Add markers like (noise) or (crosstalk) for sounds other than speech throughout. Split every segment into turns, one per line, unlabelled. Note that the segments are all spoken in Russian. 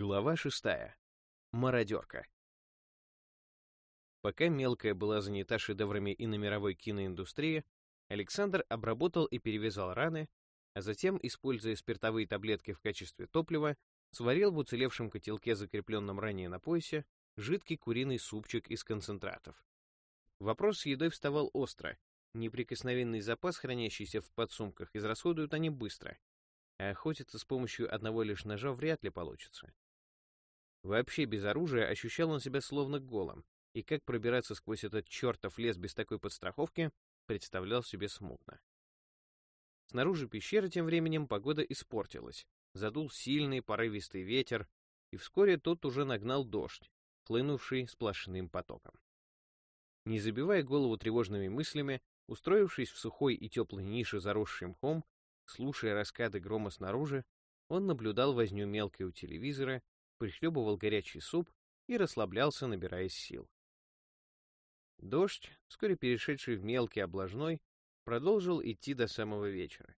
Глава шестая. Мародерка. Пока мелкая была занята шедеврами и на мировой киноиндустрии, Александр обработал и перевязал раны, а затем, используя спиртовые таблетки в качестве топлива, сварил в уцелевшем котелке, закрепленном ранее на поясе, жидкий куриный супчик из концентратов. Вопрос с едой вставал остро. Неприкосновенный запас, хранящийся в подсумках, израсходуют они быстро, а охотиться с помощью одного лишь ножа вряд ли получится. Вообще без оружия ощущал он себя словно голым, и как пробираться сквозь этот чертов лес без такой подстраховки, представлял себе смутно. Снаружи пещеры тем временем погода испортилась. Задул сильный порывистый ветер, и вскоре тот уже нагнал дождь, хлынувший сплошным потоком. Не забивая голову тревожными мыслями, устроившись в сухой и теплой нише, заросшей мхом, Слушая раскаты грома снаружи, он наблюдал возню мелкой у телевизора, прихлебывал горячий суп и расслаблялся, набираясь сил. Дождь, вскоре перешедший в мелкий облажной, продолжил идти до самого вечера.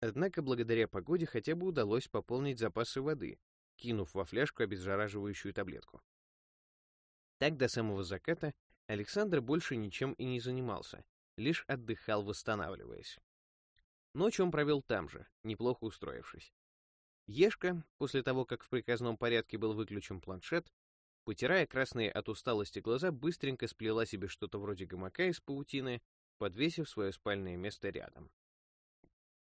Однако благодаря погоде хотя бы удалось пополнить запасы воды, кинув во фляжку обеззараживающую таблетку. Так до самого заката Александр больше ничем и не занимался, лишь отдыхал, восстанавливаясь. Ночь он провел там же, неплохо устроившись. Ешка, после того, как в приказном порядке был выключен планшет, потирая красные от усталости глаза, быстренько сплела себе что-то вроде гамака из паутины, подвесив свое спальное место рядом.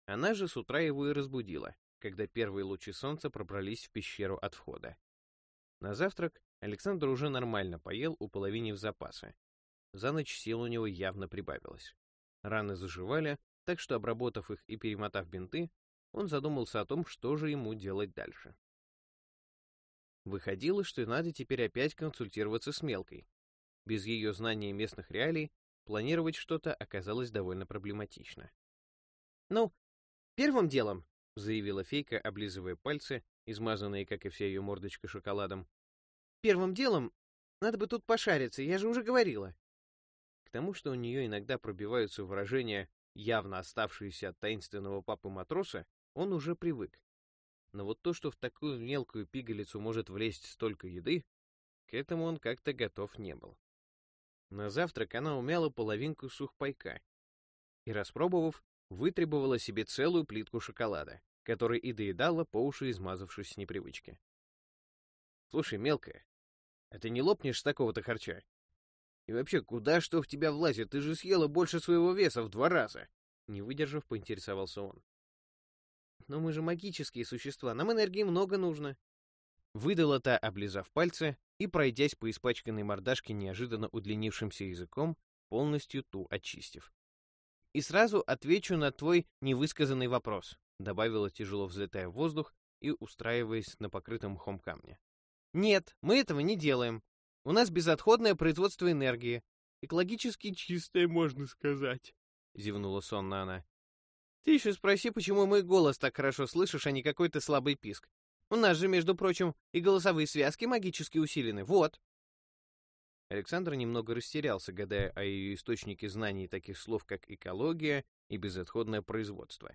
Она же с утра его и разбудила, когда первые лучи солнца пробрались в пещеру от входа. На завтрак Александр уже нормально поел, уполовинив запасы. За ночь сил у него явно прибавилось. Раны заживали, так что, обработав их и перемотав бинты, он задумался о том, что же ему делать дальше. Выходило, что надо теперь опять консультироваться с Мелкой. Без ее знания местных реалий планировать что-то оказалось довольно проблематично.
«Ну, первым делом», — заявила фейка, облизывая пальцы, измазанные, как и вся ее мордочка, шоколадом, «первым делом надо бы тут пошариться, я же уже говорила».
К тому, что у нее иногда пробиваются выражения явно оставшиеся от таинственного папы матроса, он уже привык. Но вот то, что в такую мелкую пигалицу может влезть столько еды, к этому он как-то готов не был. На завтрак она умяла половинку сухпайка и, распробовав, вытребовала себе целую плитку шоколада, который и доедала, по уши измазавшись с непривычки. «Слушай, мелкая, а ты не лопнешь с такого-то харча?» И вообще, куда что в тебя влазит? Ты же съела больше своего веса в два раза!» Не выдержав, поинтересовался он.
«Но мы же магические существа, нам энергии много нужно!»
Выдала та, облизав пальцы и, пройдясь по испачканной мордашке неожиданно удлинившимся языком, полностью ту очистив.
«И сразу отвечу на твой невысказанный вопрос»,
добавила, тяжело взлетая в воздух и устраиваясь на покрытом мхом камне.
«Нет, мы этого не делаем. У нас безотходное производство энергии. Экологически чистое, можно сказать. Зевнула сонно она. Ты еще спроси, почему мой голос так хорошо слышишь, а не какой-то слабый писк. У нас же, между прочим, и голосовые связки магически усилены. Вот.
Александр немного растерялся, гадая о ее источнике знаний таких слов, как экология и безотходное производство.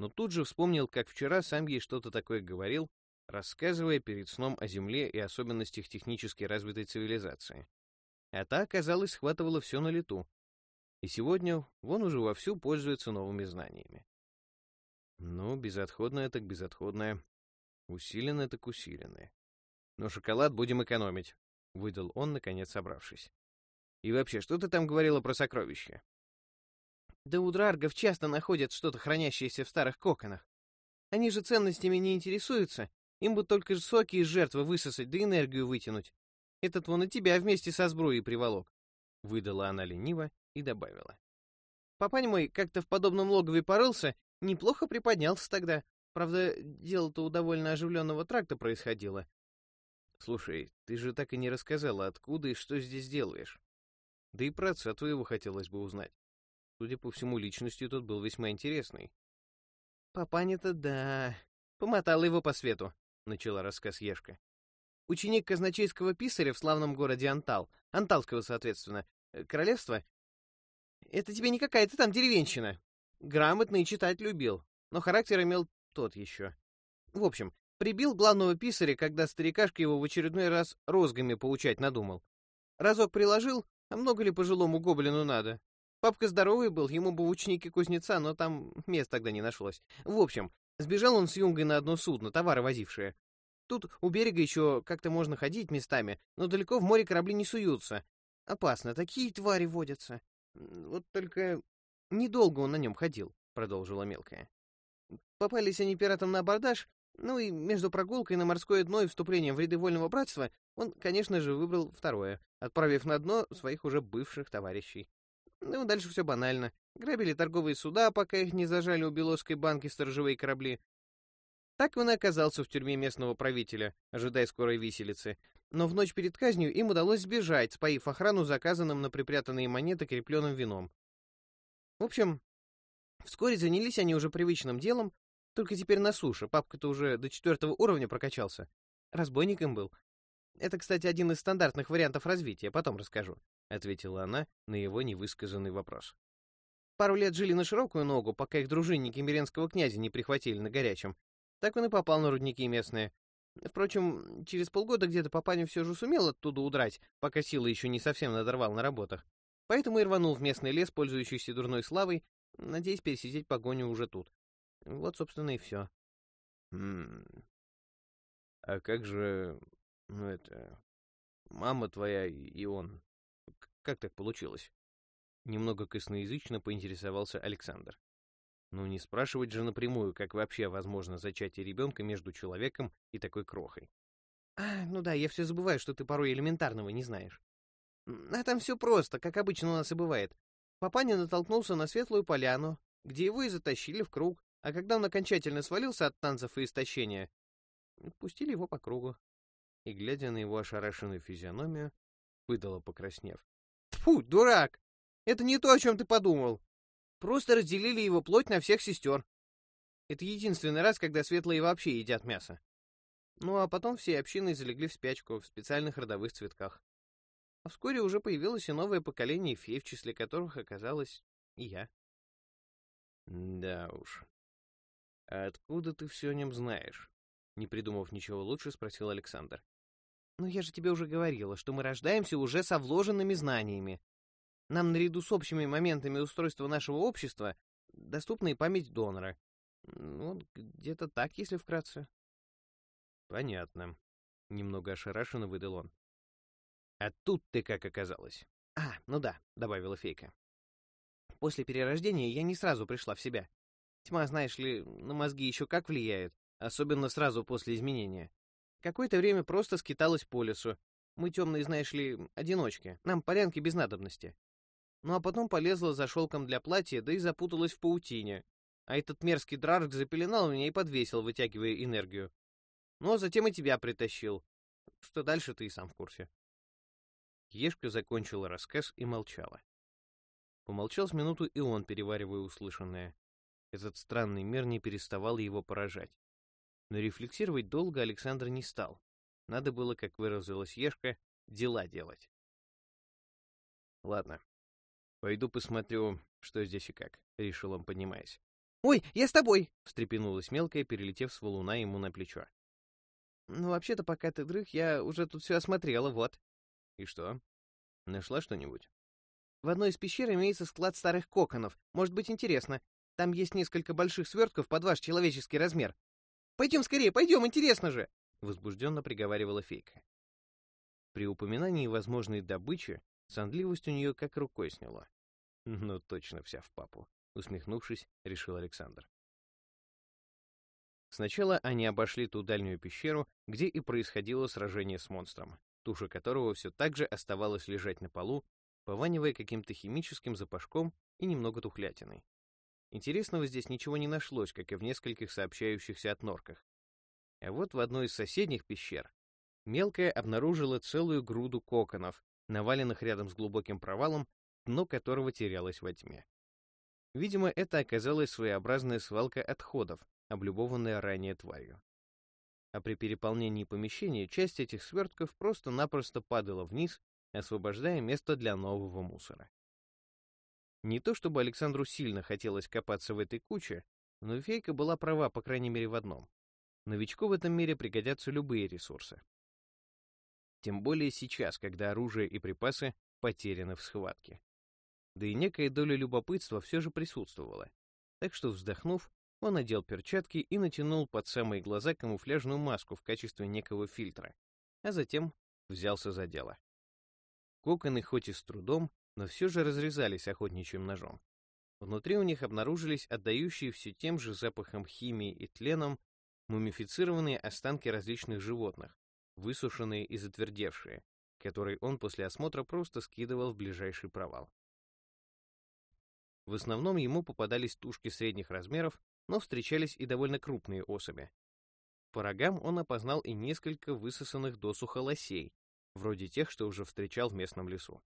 Но тут же вспомнил, как вчера сам ей что-то такое говорил, рассказывая перед сном о Земле и особенностях технически развитой цивилизации. А та, казалось, схватывала все на лету. И сегодня вон уже вовсю пользуется новыми знаниями. Ну, безотходное так безотходное. Усиленное так усиленное. Но шоколад будем экономить, — выдал он, наконец собравшись. И вообще, что ты там говорила про сокровища?
Да у драргов часто находят что-то, хранящееся в старых коконах. Они же ценностями не интересуются им бы только соки из жертвы высосать, да энергию вытянуть. Этот вон и тебя вместе со сбруей приволок. Выдала она лениво и добавила. Папань мой как-то в подобном логове порылся, неплохо приподнялся тогда. Правда, дело-то у довольно оживленного тракта происходило.
Слушай, ты же так и не рассказала, откуда и что здесь делаешь. Да и про отца твоего хотелось бы узнать. Судя по всему, личностью тут был весьма интересный.
Папаня-то да. Помотала его по свету начала рассказ Ешка. Ученик казначейского писаря в славном городе Антал, Анталского, соответственно, э, королевства. Это тебе не какая-то там деревенщина. Грамотный читать любил, но характер имел тот еще. В общем, Прибил главного писаря, когда старикашка его в очередной раз розгами поучать надумал. Разок приложил, а много ли пожилому гоблину надо? Папка здоровый был, ему бы ученики кузнеца, но там мест тогда не нашлось. В общем, сбежал он с юнгой на одно судно, товары возившие. Тут у берега еще как-то можно ходить местами, но далеко в море корабли не суются. Опасно, такие твари водятся. Вот только недолго он на нем ходил, продолжила мелкая. Попались они пиратам на абордаж, ну и между прогулкой на морское дно и вступлением в ряды вольного братства он, конечно же, выбрал второе, отправив на дно своих уже бывших товарищей. Ну, дальше все банально. Грабили торговые суда, пока их не зажали у Белосской банки сторожевые корабли. Так он и оказался в тюрьме местного правителя, ожидая скорой виселицы. Но в ночь перед казнью им удалось сбежать, споив охрану заказанным на припрятанные монеты крепленным вином. В общем, вскоре занялись они уже привычным делом, только теперь на суше. Папка-то уже до четвертого уровня прокачался. Разбойником был. Это, кстати, один из стандартных вариантов развития, потом расскажу», — ответила она на его невысказанный вопрос. Пару лет жили на широкую ногу, пока их дружинники Миренского князя не прихватили на горячем. Так он и попал на рудники местные. Впрочем, через полгода где-то папаня все же сумел оттуда удрать, пока силы еще не совсем надорвал на работах. Поэтому и рванул в местный лес, пользующийся дурной славой, надеясь пересидеть погоню уже тут. Вот, собственно, и все.
А как же, ну это, мама твоя и он? Как так получилось? Немного косноязычно поинтересовался Александр. Ну, не спрашивать же напрямую, как вообще возможно зачатие ребенка между человеком и такой крохой.
А, ну да, я все забываю, что ты порой элементарного не знаешь. А там все просто, как обычно у нас и бывает. Папаня натолкнулся на светлую поляну, где его и затащили в круг, а когда он окончательно свалился от танцев и истощения, пустили его по кругу.
И, глядя на его ошарашенную физиономию, выдала, покраснев.
Фу, дурак! Это не то, о чем ты подумал. Просто разделили его плоть на всех сестер. Это единственный раз, когда светлые вообще едят мясо. Ну а потом все общины залегли в спячку в специальных родовых цветках. А вскоре уже появилось и новое поколение фей, в числе которых оказалась и я.
Да уж, «А откуда ты все о нем знаешь?» Не придумав ничего лучше, спросил Александр.
«Ну я же тебе уже говорила, что мы рождаемся уже со вложенными знаниями. Нам наряду с общими моментами устройства нашего общества доступна и память донора. Ну, где-то так, если вкратце».
«Понятно», — немного ошарашенно выдал он. «А тут ты как оказалась?»
«А, ну да», — добавила фейка. «После перерождения я не сразу пришла в себя. Тьма, знаешь ли, на мозги еще как влияет, особенно сразу после изменения. Какое-то время просто скиталась по лесу. Мы темные, знаешь ли, одиночки, нам полянки без надобности. Ну а потом полезла за шелком для платья, да и запуталась в паутине. А этот мерзкий драрк запеленал меня и подвесил, вытягивая энергию. Ну а затем и тебя притащил. Что дальше, ты и сам в курсе.
Ешка закончила рассказ и молчала. Помолчал с минуту и он, переваривая услышанное. Этот странный мир не переставал его поражать. Но рефлексировать долго Александр не стал. Надо было, как выразилась Ешка, дела делать. «Ладно, пойду посмотрю, что здесь и как», — решил он, поднимаясь.
«Ой, я с тобой!»
— встрепенулась мелкая, перелетев с валуна ему на плечо.
«Ну, вообще-то, пока ты дрых, я уже тут все осмотрела, вот».
«И что? Нашла что-нибудь?»
«В одной из пещер имеется склад старых коконов. Может быть, интересно. Там есть несколько больших свертков под ваш человеческий размер. Пойдем скорее, пойдем, интересно же!»
Возбужденно приговаривала фейка. При упоминании возможной добычи сонливость у нее как рукой сняло. «Ну, точно вся в папу», — усмехнувшись, решил Александр. Сначала они обошли ту дальнюю пещеру, где и происходило сражение с монстром, туша которого все так же оставалась лежать на полу, пованивая каким-то химическим запашком и немного тухлятиной. Интересного здесь ничего не нашлось, как и в нескольких сообщающихся от норках. А вот в одной из соседних пещер мелкая обнаружила целую груду коконов, наваленных рядом с глубоким провалом, дно которого терялось во тьме. Видимо, это оказалась своеобразная свалка отходов, облюбованная ранее тварью. А при переполнении помещения часть этих свертков просто-напросто падала вниз, освобождая место для нового мусора. Не то чтобы Александру сильно хотелось копаться в этой куче, но фейка была права, по крайней мере, в одном. Новичку в этом мире пригодятся любые ресурсы. Тем более сейчас, когда оружие и припасы потеряны в схватке. Да и некая доля любопытства все же присутствовала. Так что, вздохнув, он надел перчатки и натянул под самые глаза камуфляжную маску в качестве некого фильтра, а затем взялся за дело. Коконы хоть и с трудом, но все же разрезались охотничьим ножом. Внутри у них обнаружились отдающие все тем же запахом химии и тленом мумифицированные останки различных животных, высушенные и затвердевшие, которые он после осмотра просто скидывал в ближайший провал. В основном ему попадались тушки средних размеров, но встречались и довольно крупные особи. По рогам он опознал и несколько высосанных досуха лосей, вроде тех, что уже встречал в местном лесу.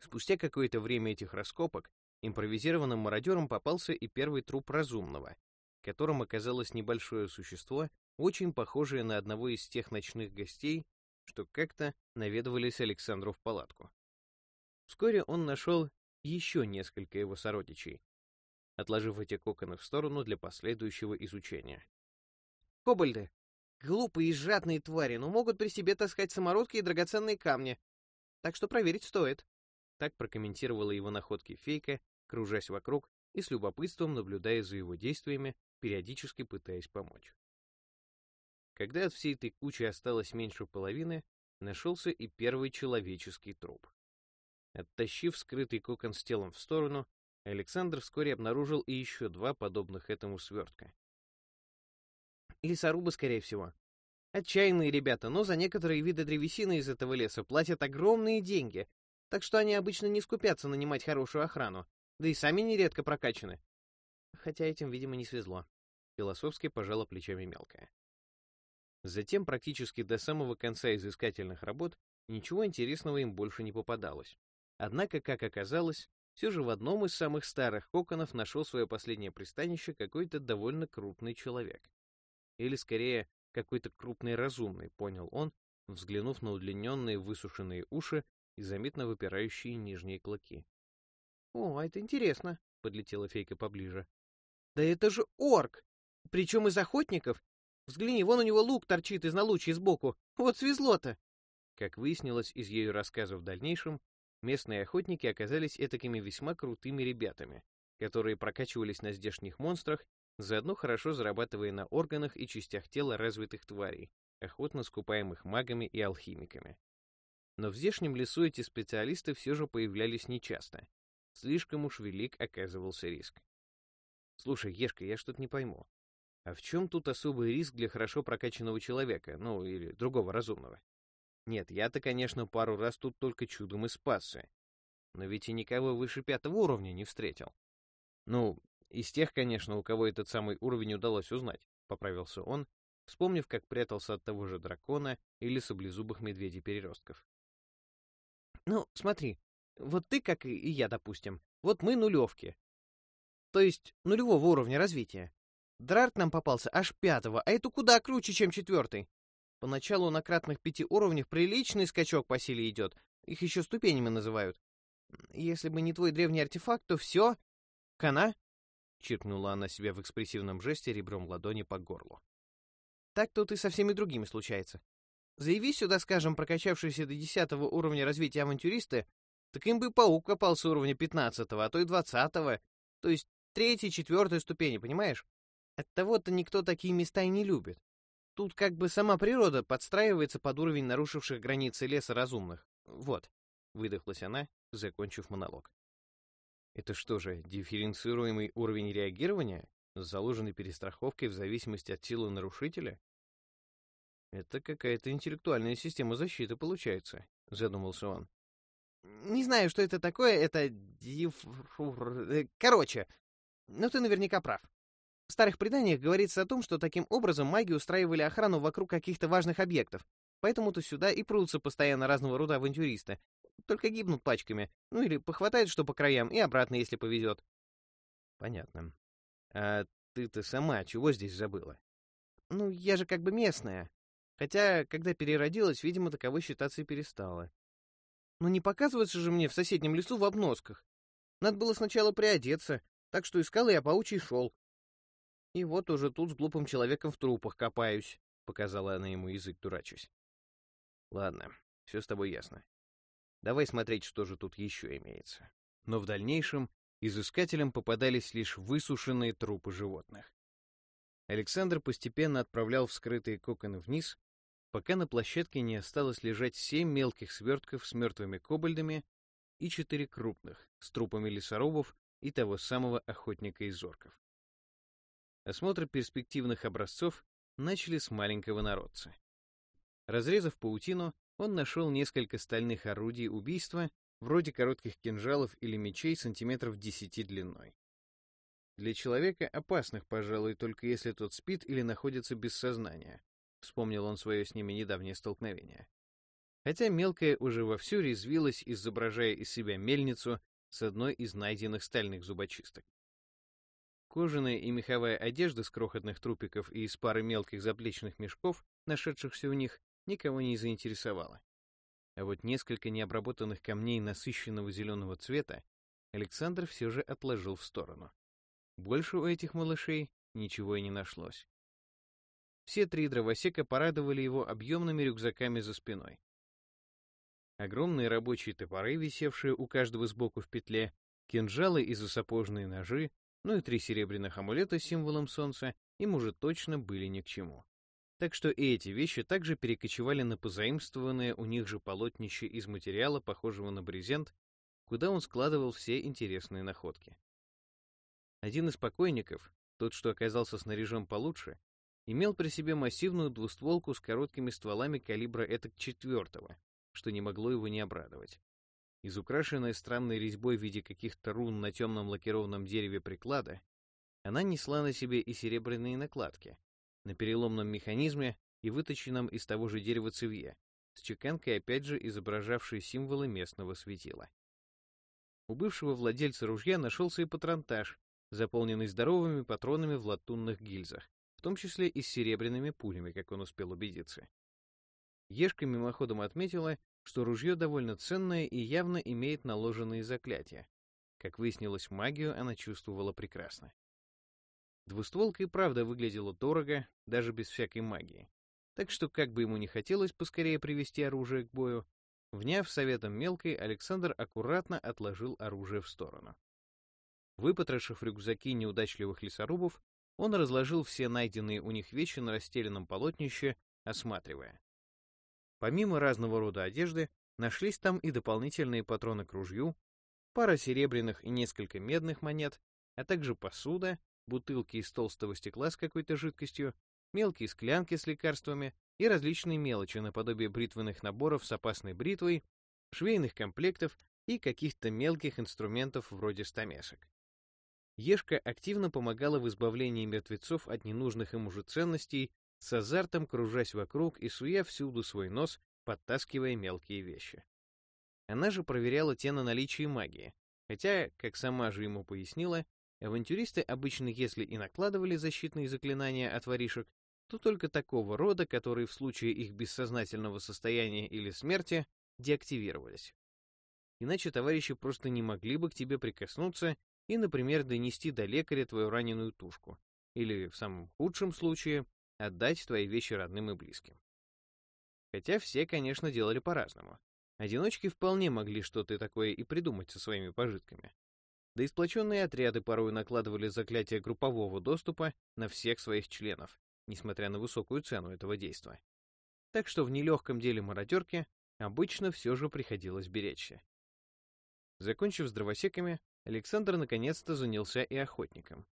Спустя какое-то время этих раскопок импровизированным мародерам попался и первый труп разумного, которым оказалось небольшое существо, очень похожее на одного из тех ночных гостей, что как-то наведывались Александру в палатку. Вскоре он нашел еще несколько его сородичей, отложив эти коконы в сторону для последующего изучения.
«Кобальды! Глупые и жадные твари, но могут при себе таскать самородки и драгоценные камни. Так что проверить стоит», — так прокомментировала его находки Фейка, кружась вокруг и с любопытством наблюдая за его действиями, периодически пытаясь помочь. Когда от всей этой кучи осталось меньше половины, нашелся и первый человеческий труп. Оттащив скрытый кокон с телом в сторону, Александр вскоре обнаружил и еще два подобных этому свертка. Лесорубы, скорее всего. Отчаянные ребята, но за некоторые виды древесины из этого леса платят огромные деньги, так что они обычно не скупятся нанимать хорошую охрану, да и сами нередко прокачаны. Хотя этим, видимо, не свезло. Философски пожала плечами мелкая. Затем, практически до самого конца изыскательных работ, ничего интересного им больше не попадалось. Однако, как оказалось, все же в одном из самых старых коконов нашел свое последнее пристанище какой-то довольно крупный человек. Или, скорее, какой-то крупный разумный, понял он, взглянув на удлиненные высушенные уши и заметно выпирающие нижние клыки. «О, это интересно», — подлетела фейка поближе. «Да это же орк! Причем из охотников! Взгляни, вон у него лук торчит из налучья сбоку! Вот свезло-то!»
Как выяснилось из ее рассказа в дальнейшем, местные охотники оказались этакими весьма крутыми ребятами, которые прокачивались на здешних монстрах, заодно хорошо зарабатывая на органах и частях тела развитых тварей, охотно скупаемых магами и алхимиками. Но в здешнем лесу эти специалисты все же появлялись нечасто, Слишком уж велик оказывался риск. Слушай, Ешка, я что-то не пойму. А в чем тут особый риск для хорошо прокачанного человека, ну или другого разумного? Нет, я-то, конечно, пару раз тут только чудом и спасся. Но ведь и никого выше пятого уровня не встретил. Ну, из тех, конечно, у кого этот самый уровень удалось узнать, поправился он, вспомнив, как прятался от того же дракона или саблезубых медведей-переростков.
Ну, смотри, вот ты, как и я, допустим. Вот мы нулевки. То есть нулевого уровня развития. Драрт нам попался аж пятого, а это куда круче, чем четвертый. Поначалу на кратных пяти уровнях приличный скачок по силе идет. Их еще ступенями называют. Если бы не твой древний артефакт, то все. Кана? Чиркнула она себе в экспрессивном жесте ребром ладони по горлу. Так тут и со всеми другими случается. Заяви сюда, скажем, прокачавшиеся до десятого уровня развития авантюристы, так им бы паук попал с уровня 15 а то и 20 то есть третьей, четвертой ступени, понимаешь? Оттого-то никто такие места и не любит. Тут как бы сама природа подстраивается под уровень нарушивших границы леса разумных. Вот, выдохлась она, закончив монолог.
Это что же, дифференцируемый уровень реагирования, с заложенной перестраховкой в зависимости от силы нарушителя? Это какая-то интеллектуальная система защиты получается, задумался он.
Не знаю, что это такое, это диф... Э, короче, но ты наверняка прав. В старых преданиях говорится о том, что таким образом маги устраивали охрану вокруг каких-то важных объектов, поэтому-то сюда и прутся постоянно разного рода авантюристы. Только гибнут пачками, ну или похватают что по краям, и обратно, если повезет.
Понятно. А ты-то сама чего здесь забыла?
Ну, я же как бы местная. Хотя, когда переродилась, видимо, таковой считаться и перестала. Но не показываться же мне в соседнем лесу в обносках. Надо было сначала приодеться, так что искал я паучий шел. И вот уже тут с глупым человеком в трупах копаюсь, показала она ему язык, дурачусь.
Ладно, все с тобой ясно. Давай смотреть, что же тут еще имеется. Но в дальнейшем изыскателям попадались лишь высушенные трупы животных. Александр постепенно отправлял вскрытые коконы вниз, пока на площадке не осталось лежать семь мелких свертков с мертвыми кобальдами и четыре крупных, с трупами лесорубов и того самого охотника из орков. Осмотр перспективных образцов начали с маленького народца. Разрезав паутину, он нашел несколько стальных орудий убийства, вроде коротких кинжалов или мечей сантиметров 10 длиной. Для человека опасных, пожалуй, только если тот спит или находится без сознания. Вспомнил он свое с ними недавнее столкновение. Хотя мелкая уже вовсю резвилась, изображая из себя мельницу с одной из найденных стальных зубочисток. Кожаная и меховая одежда с крохотных трупиков и из пары мелких заплечных мешков, нашедшихся у них, никого не заинтересовала. А вот несколько необработанных камней насыщенного зеленого цвета Александр все же отложил в сторону. Больше у этих малышей ничего и не нашлось. Все три дровосека порадовали его объемными рюкзаками за спиной. Огромные рабочие топоры, висевшие у каждого сбоку в петле, кинжалы и засапожные ножи, ну и три серебряных амулета с символом солнца им уже точно были ни к чему. Так что и эти вещи также перекочевали на позаимствованное у них же полотнище из материала, похожего на брезент, куда он складывал все интересные находки. Один из покойников, тот, что оказался снаряжен получше, имел при себе массивную двустволку с короткими стволами калибра этак четвертого, что не могло его не обрадовать. Изукрашенная странной резьбой в виде каких-то рун на темном лакированном дереве приклада, она несла на себе и серебряные накладки, на переломном механизме и выточенном из того же дерева цевье, с чеканкой опять же изображавшей символы местного светила. У бывшего владельца ружья нашелся и патронтаж, заполненный здоровыми патронами в латунных гильзах, в том числе и с серебряными пулями, как он успел убедиться. Ешка мимоходом отметила, что ружье довольно ценное и явно имеет наложенные заклятия. Как выяснилось, магию она чувствовала прекрасно. Двустволка и правда выглядела дорого, даже без всякой магии. Так что, как бы ему не хотелось поскорее привести оружие к бою, вняв советом мелкой, Александр аккуратно отложил оружие в сторону. Выпотрошив рюкзаки неудачливых лесорубов, он разложил все найденные у них вещи на расстеленном полотнище, осматривая. Помимо разного рода одежды, нашлись там и дополнительные патроны к ружью, пара серебряных и несколько медных монет, а также посуда, бутылки из толстого стекла с какой-то жидкостью, мелкие склянки с лекарствами и различные мелочи наподобие бритвенных наборов с опасной бритвой, швейных комплектов и каких-то мелких инструментов вроде стамесок. Ешка активно помогала в избавлении мертвецов от ненужных им уже ценностей с азартом кружась вокруг и суя всюду свой нос, подтаскивая мелкие вещи. Она же проверяла те на наличие магии, хотя, как сама же ему пояснила, авантюристы обычно, если и накладывали защитные заклинания от воришек, то только такого рода, которые в случае их бессознательного состояния или смерти деактивировались. Иначе товарищи просто не могли бы к тебе прикоснуться и, например, донести до лекаря твою раненую тушку, или, в самом худшем случае, отдать твои вещи родным и близким. Хотя все, конечно, делали по-разному. Одиночки вполне могли что-то такое и придумать со своими пожитками. Да и сплоченные отряды порой накладывали заклятие группового доступа на всех своих членов, несмотря на высокую цену этого действа. Так что в нелегком деле мародерки обычно все же приходилось беречься. Закончив с дровосеками, Александр наконец-то занялся и охотником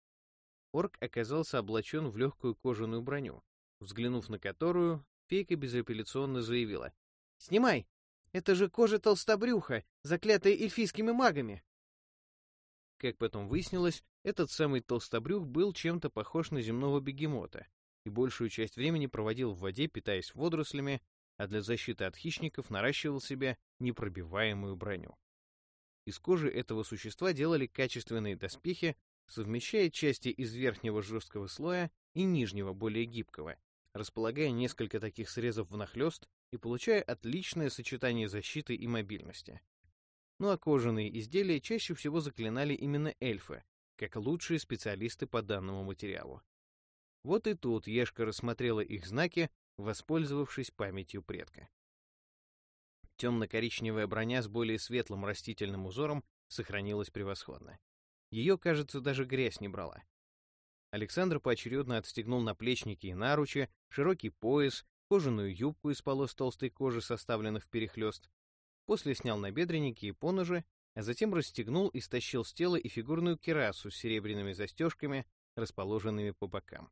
орк оказался облачен в легкую кожаную броню, взглянув на которую, фейка безапелляционно заявила. «Снимай! Это же кожа толстобрюха, заклятая эльфийскими магами!» Как потом выяснилось, этот самый толстобрюх был чем-то похож на земного бегемота и большую часть времени проводил в воде, питаясь водорослями, а для защиты от хищников наращивал себе непробиваемую броню. Из кожи этого существа делали качественные доспехи совмещает части из верхнего жесткого слоя и нижнего, более гибкого, располагая несколько таких срезов внахлёст и получая отличное сочетание защиты и мобильности. Ну а кожаные изделия чаще всего заклинали именно эльфы, как лучшие специалисты по данному материалу. Вот и тут Ешка рассмотрела их знаки, воспользовавшись памятью предка. Темно-коричневая броня с более светлым растительным узором сохранилась превосходно. Ее, кажется, даже грязь не брала. Александр поочередно отстегнул наплечники и наручи, широкий пояс, кожаную юбку из полос толстой кожи, составленных в перехлёст. После снял набедренники и поножи, а затем расстегнул и стащил с тела и фигурную кирасу с серебряными застежками, расположенными по бокам.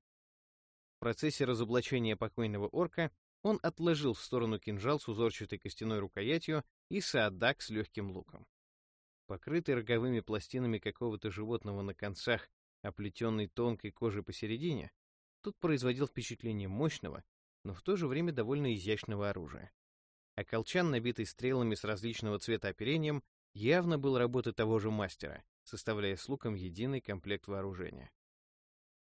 В процессе разоблачения покойного орка он отложил в сторону кинжал с узорчатой костяной рукоятью и саадак с легким луком. Покрытый роговыми пластинами какого-то животного на концах, оплетенный тонкой кожей посередине, тут производил впечатление мощного, но в то же время довольно изящного оружия. А колчан, набитый стрелами с различного цвета оперением, явно был работы того же мастера, составляя с луком единый комплект вооружения.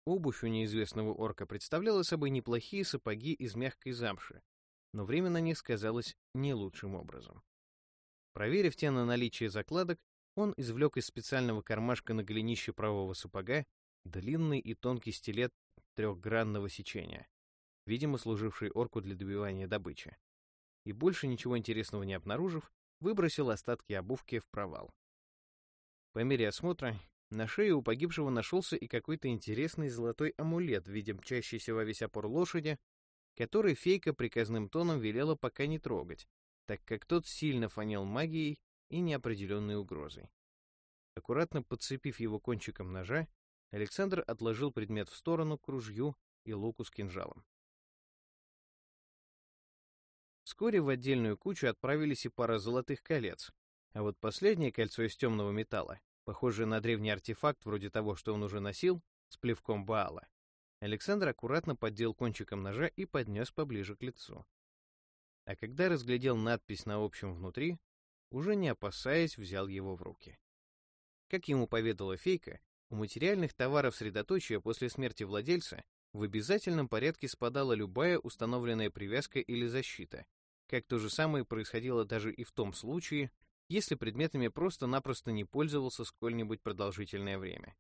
Обувь у неизвестного орка представляла собой неплохие сапоги из мягкой замши, но время на них сказалось не лучшим образом. Проверив те на наличие закладок, он извлек из специального кармашка на голенище правого сапога длинный и тонкий стилет трехгранного сечения, видимо, служивший орку для добивания добычи. И больше ничего интересного не обнаружив, выбросил остатки обувки в провал. По мере осмотра на шее у погибшего нашелся и какой-то интересный золотой амулет в виде мчащейся во весь опор лошади, который фейка приказным тоном велела пока не трогать, так как тот сильно фонил магией и неопределенной угрозой. Аккуратно подцепив его кончиком ножа, Александр отложил предмет в сторону к ружью и луку с кинжалом. Вскоре в отдельную кучу отправились и пара золотых колец, а вот последнее кольцо из темного металла похожий на древний артефакт вроде того, что он уже носил, с плевком Баала. Александр аккуратно поддел кончиком ножа и поднес поближе к лицу. А когда разглядел надпись на общем внутри, уже не опасаясь, взял его в руки. Как ему поведала фейка, у материальных товаров средоточия после смерти владельца в обязательном порядке спадала любая установленная привязка или защита, как то же самое происходило даже и в том случае, если предметами просто-напросто не пользовался сколь-нибудь продолжительное время.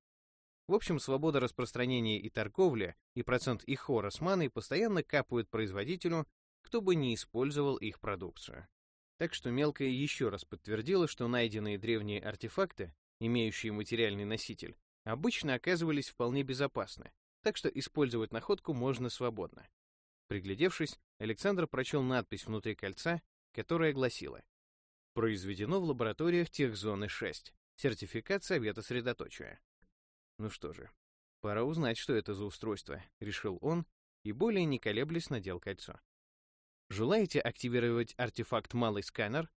В общем, свобода распространения и торговля, и процент их маной постоянно капают производителю, кто бы не использовал их продукцию. Так что мелкая еще раз подтвердила, что найденные древние артефакты, имеющие материальный носитель, обычно оказывались вполне безопасны, так что использовать находку можно свободно. Приглядевшись, Александр прочел надпись внутри кольца, которая гласила Произведено в лабораториях Техзоны 6. Сертификат Совета Средоточия. Ну что же, пора узнать, что это за устройство, решил он, и более не колеблясь надел кольцо. Желаете активировать артефакт «Малый сканер»?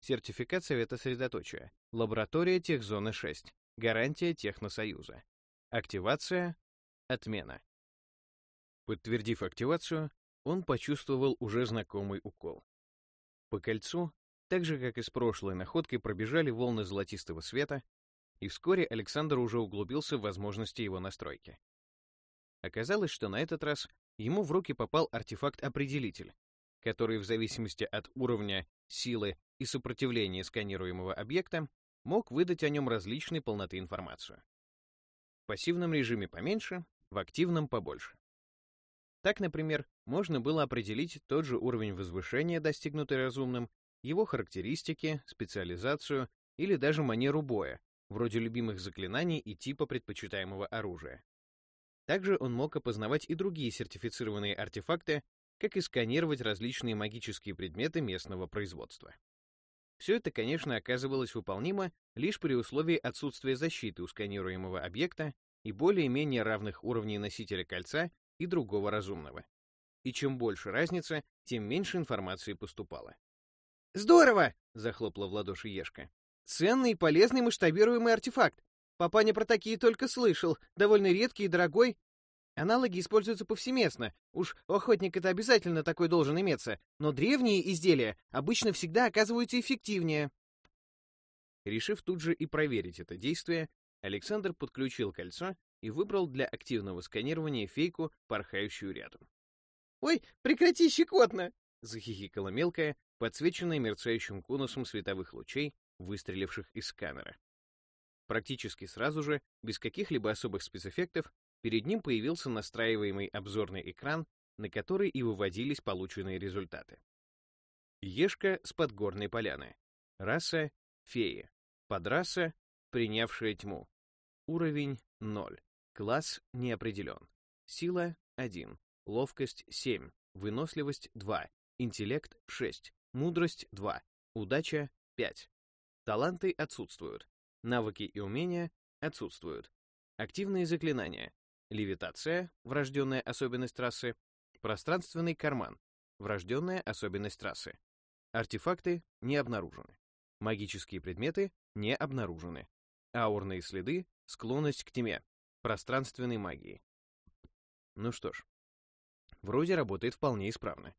Сертификат Совета Средоточия. Лаборатория Техзоны 6. Гарантия Техносоюза. Активация. Отмена. Подтвердив активацию, он почувствовал уже знакомый укол. По кольцу так же, как и с прошлой находкой, пробежали волны золотистого света, и вскоре Александр уже углубился в возможности его настройки. Оказалось, что на этот раз ему в руки попал артефакт-определитель, который в зависимости от уровня, силы и сопротивления сканируемого объекта мог выдать о нем различной полноты информацию. В пассивном режиме поменьше, в активном побольше. Так, например, можно было определить тот же уровень возвышения, достигнутый разумным, его характеристики, специализацию или даже манеру боя, вроде любимых заклинаний и типа предпочитаемого оружия. Также он мог опознавать и другие сертифицированные артефакты, как и сканировать различные магические предметы местного производства. Все это, конечно, оказывалось выполнимо лишь при условии отсутствия защиты у сканируемого объекта и более-менее равных уровней носителя кольца и другого разумного. И чем больше разница, тем меньше информации поступало.
«Здорово!» — захлопала в ладоши Ешка. «Ценный и полезный масштабируемый артефакт. Папаня про такие только слышал. Довольно редкий и дорогой. Аналоги используются повсеместно. Уж у охотника-то обязательно такой должен иметься. Но древние изделия обычно всегда оказываются эффективнее».
Решив тут же и проверить это действие, Александр подключил кольцо и выбрал для активного сканирования фейку, порхающую рядом.
«Ой, прекрати щекотно!»
— захихикала мелкая, подсвеченной мерцающим конусом световых лучей, выстреливших из сканера. Практически сразу же, без каких-либо особых спецэффектов, Перед ним появился настраиваемый обзорный экран, на который и выводились полученные результаты. Ешка с подгорной поляны. Раса — феи. Подраса — принявшая тьму. Уровень — 0. Класс не определен. Сила — 1. Ловкость — 7. Выносливость — 2. Интеллект — 6. Мудрость — 2. Удача — 5. Таланты отсутствуют. Навыки и умения отсутствуют. Активные заклинания. Левитация — врожденная особенность расы. Пространственный карман — врожденная особенность расы. Артефакты не обнаружены. Магические предметы не обнаружены. Аурные следы — склонность к тьме, пространственной магии. Ну что ж, вроде работает вполне исправно.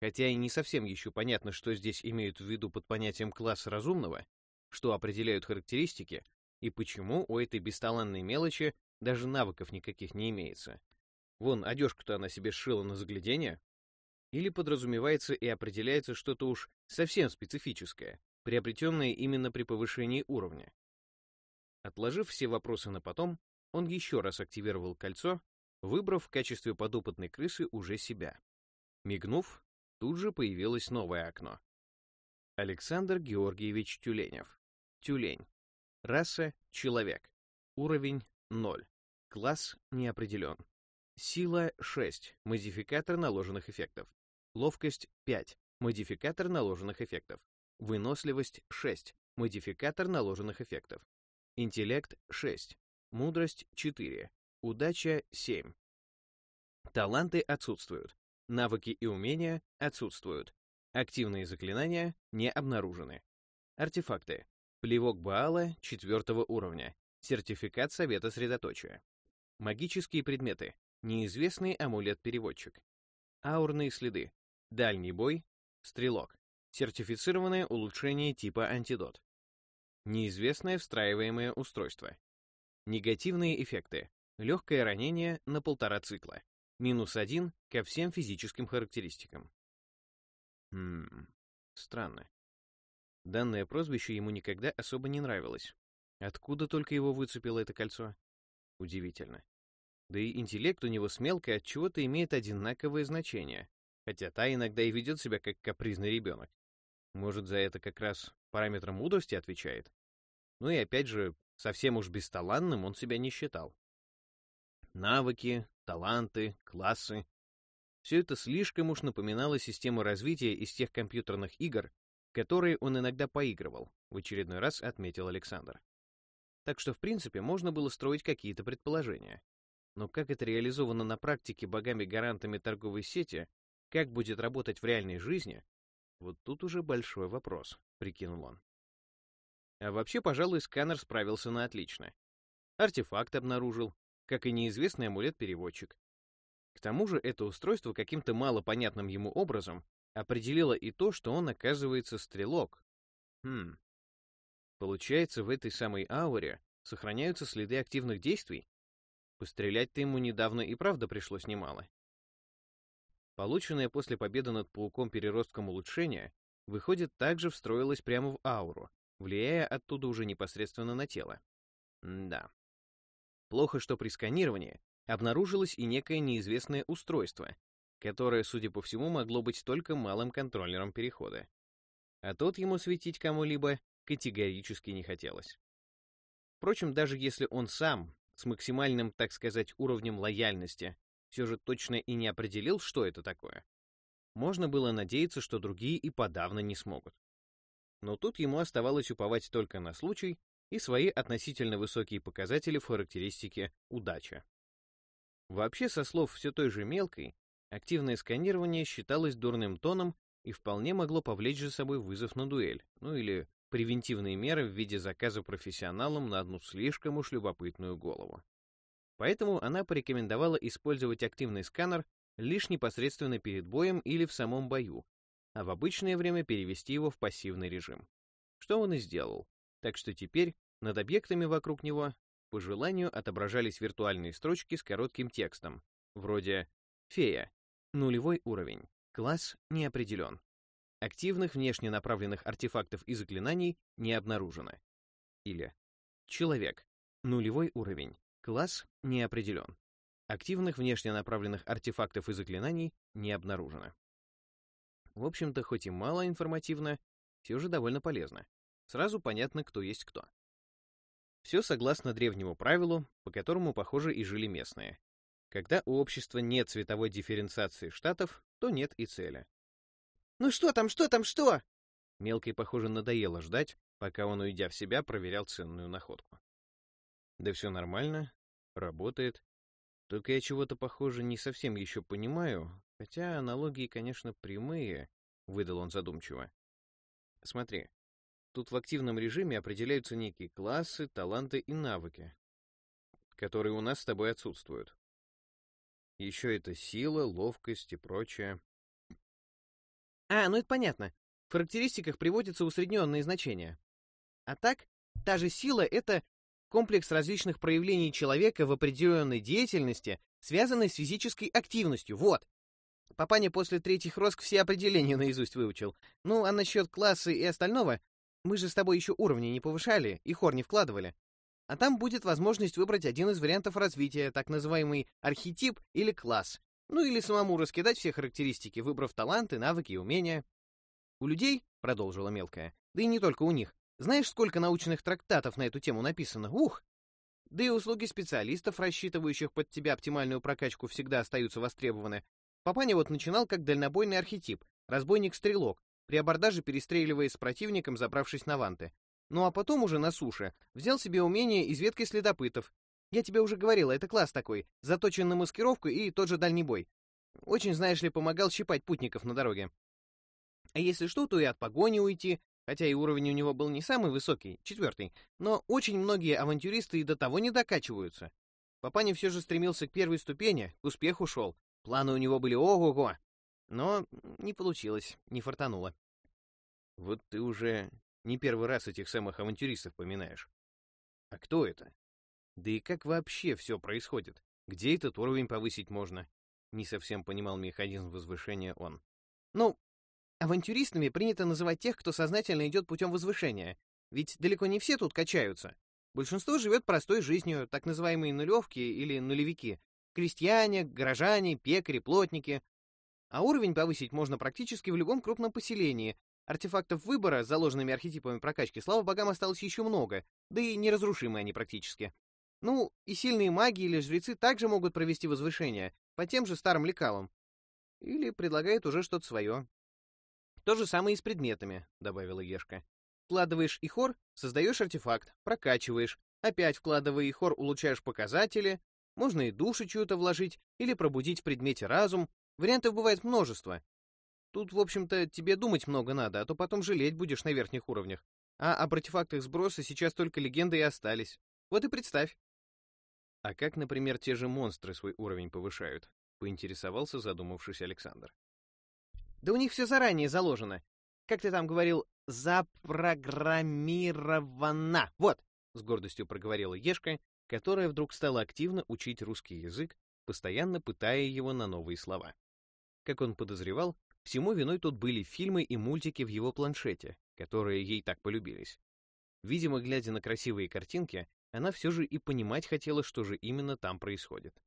Хотя и не совсем еще понятно, что здесь имеют в виду под понятием класс разумного, что определяют характеристики, и почему у этой бесталанной мелочи даже навыков никаких не имеется. Вон, одежку-то она себе сшила на заглядение. Или подразумевается и определяется что-то уж совсем специфическое, приобретенное именно при повышении уровня. Отложив все вопросы на потом, он еще раз активировал кольцо, выбрав в качестве подопытной крысы уже себя. Мигнув, тут же появилось новое окно. Александр Георгиевич Тюленев. Тюлень. Раса — человек. Уровень — 0. Класс не определен. Сила — 6. Модификатор наложенных эффектов. Ловкость — 5. Модификатор наложенных эффектов. Выносливость — 6. Модификатор наложенных эффектов. Интеллект — 6. Мудрость — 4. Удача — 7. Таланты отсутствуют. Навыки и умения отсутствуют. Активные заклинания не обнаружены. Артефакты. Плевок Баала четвертого уровня. Сертификат Совета Средоточия. Магические предметы. Неизвестный амулет-переводчик. Аурные следы. Дальний бой. Стрелок. Сертифицированное улучшение типа антидот. Неизвестное встраиваемое устройство. Негативные эффекты. Легкое ранение на полтора цикла. Минус один ко всем физическим характеристикам. Хм, странно. Данное прозвище ему никогда особо не нравилось. Откуда только его выцепило это кольцо? Удивительно. Да и интеллект у него с мелкой от чего-то имеет одинаковое значение, хотя та иногда и ведет себя как капризный ребенок. Может, за это как раз параметр мудрости отвечает? Ну и опять же, совсем уж бесталанным он себя не считал. Навыки, таланты, классы — все это слишком уж напоминало систему развития из тех компьютерных игр, которые он иногда поигрывал, в очередной раз отметил Александр. Так что, в принципе, можно было строить какие-то предположения. Но как это реализовано на практике богами-гарантами торговой сети, как будет работать в реальной жизни, вот тут уже большой вопрос, прикинул он. А вообще, пожалуй, сканер справился на отлично. Артефакт обнаружил, как и неизвестный амулет-переводчик. К тому же это устройство каким-то малопонятным ему образом определило и то, что он, оказывается, стрелок. Хм. Получается, в этой самой ауре сохраняются следы активных действий? Пострелять-то ему недавно и правда пришлось немало. Полученное после победы над пауком-переростком улучшение, выходит, также встроилось прямо в ауру, влияя оттуда уже непосредственно на тело. М да. Плохо, что при сканировании обнаружилось и некое неизвестное устройство, которое, судя по всему, могло быть только малым контроллером перехода. А тот ему светить кому-либо категорически не хотелось. Впрочем, даже если он сам с максимальным, так сказать, уровнем лояльности, все же точно и не определил, что это такое. Можно было надеяться, что другие и подавно не смогут. Но тут ему оставалось уповать только на случай и свои относительно высокие показатели в характеристике удача. Вообще, со слов все той же мелкой, активное сканирование считалось дурным тоном и вполне могло повлечь за собой вызов на дуэль, ну или превентивные меры в виде заказа профессионалам на одну слишком уж любопытную голову. Поэтому она порекомендовала использовать активный сканер лишь непосредственно перед боем или в самом бою, а в обычное время перевести его в пассивный режим. Что он и сделал. Так что теперь над объектами вокруг него по желанию отображались виртуальные строчки с коротким текстом, вроде «Фея. Нулевой уровень. Класс не определен. Активных внешне направленных артефактов и заклинаний не обнаружено. Или Человек. Нулевой уровень. Класс не определен. Активных внешне направленных артефактов и заклинаний не обнаружено. В общем-то, хоть и мало информативно, все же довольно полезно. Сразу понятно, кто есть кто. Все согласно древнему правилу, по которому, похоже, и жили местные. Когда у общества нет цветовой дифференциации штатов, то нет и цели.
«Ну что там, что там, что?»
Мелкой, похоже, надоело ждать, пока он, уйдя в себя, проверял ценную находку. Да все нормально, работает. Только я чего-то, похоже, не совсем еще понимаю, хотя аналогии, конечно, прямые, — выдал он задумчиво. Смотри, тут в активном режиме определяются некие классы, таланты и навыки, которые у нас с тобой отсутствуют. Еще это сила, ловкость и прочее.
А, ну это понятно. В характеристиках приводятся усредненные значения. А так, та же сила — это комплекс различных проявлений человека в определенной деятельности, связанной с физической активностью. Вот. Папаня после третьих роск все определения (laughs) наизусть выучил. Ну, а насчет класса и остального, мы же с тобой еще уровни не повышали и хор не вкладывали. А там будет возможность выбрать один из вариантов развития, так называемый архетип или класс. Ну или самому раскидать все характеристики, выбрав таланты, навыки и умения. У людей, продолжила мелкая, да и не только у них, знаешь, сколько научных трактатов на эту тему написано? Ух! Да и услуги специалистов, рассчитывающих под тебя оптимальную прокачку, всегда остаются востребованы. Папаня вот начинал как дальнобойный архетип, разбойник-стрелок, при абордаже перестреливаясь с противником, забравшись на ванты. Ну а потом уже на суше взял себе умение из ветки следопытов. Я тебе уже говорила, это класс такой, заточен на маскировку и тот же дальний бой. Очень, знаешь ли, помогал щипать путников на дороге. А если что, то и от погони уйти, хотя и уровень у него был не самый высокий, четвертый, но очень многие авантюристы и до того не докачиваются. Папаня все же стремился к первой ступени, к успеху шел. Планы у него были ого-го. Но не получилось, не фартануло.
Вот ты уже не первый раз этих самых авантюристов поминаешь. А кто это? Да и как вообще все происходит? Где этот уровень повысить можно? Не совсем понимал механизм возвышения он.
Ну, Авантюристами принято называть тех, кто сознательно идет путем возвышения, ведь далеко не все тут качаются. Большинство живет простой жизнью, так называемые нулевки или нулевики, крестьяне, горожане, пекари, плотники. А уровень повысить можно практически в любом крупном поселении. Артефактов выбора с заложенными архетипами прокачки, слава богам, осталось еще много, да и неразрушимые они практически. Ну, и сильные маги или жрецы также могут провести возвышение, по тем же старым лекалам. Или предлагают уже что-то свое, то же самое и с предметами, добавила Ешка. Вкладываешь ихор, создаешь артефакт, прокачиваешь, опять вкладывая ихор, улучшаешь показатели, можно и душу чью-то вложить или пробудить в предмете разум. Вариантов бывает множество. Тут, в общем-то, тебе думать много надо, а то потом жалеть будешь на верхних уровнях. А об артефактах сброса сейчас только легенды и остались. Вот и представь.
А как, например, те же монстры свой уровень повышают? Поинтересовался задумавшись Александр.
Да у них все заранее заложено. Как ты там говорил, запрограммировано. Вот, с гордостью проговорила Ешка, которая вдруг стала активно учить русский язык, постоянно пытая его на новые слова. Как он подозревал, всему виной тут были фильмы и мультики в его планшете, которые ей так полюбились. Видимо, глядя на красивые картинки, она все же и понимать хотела, что же именно там происходит.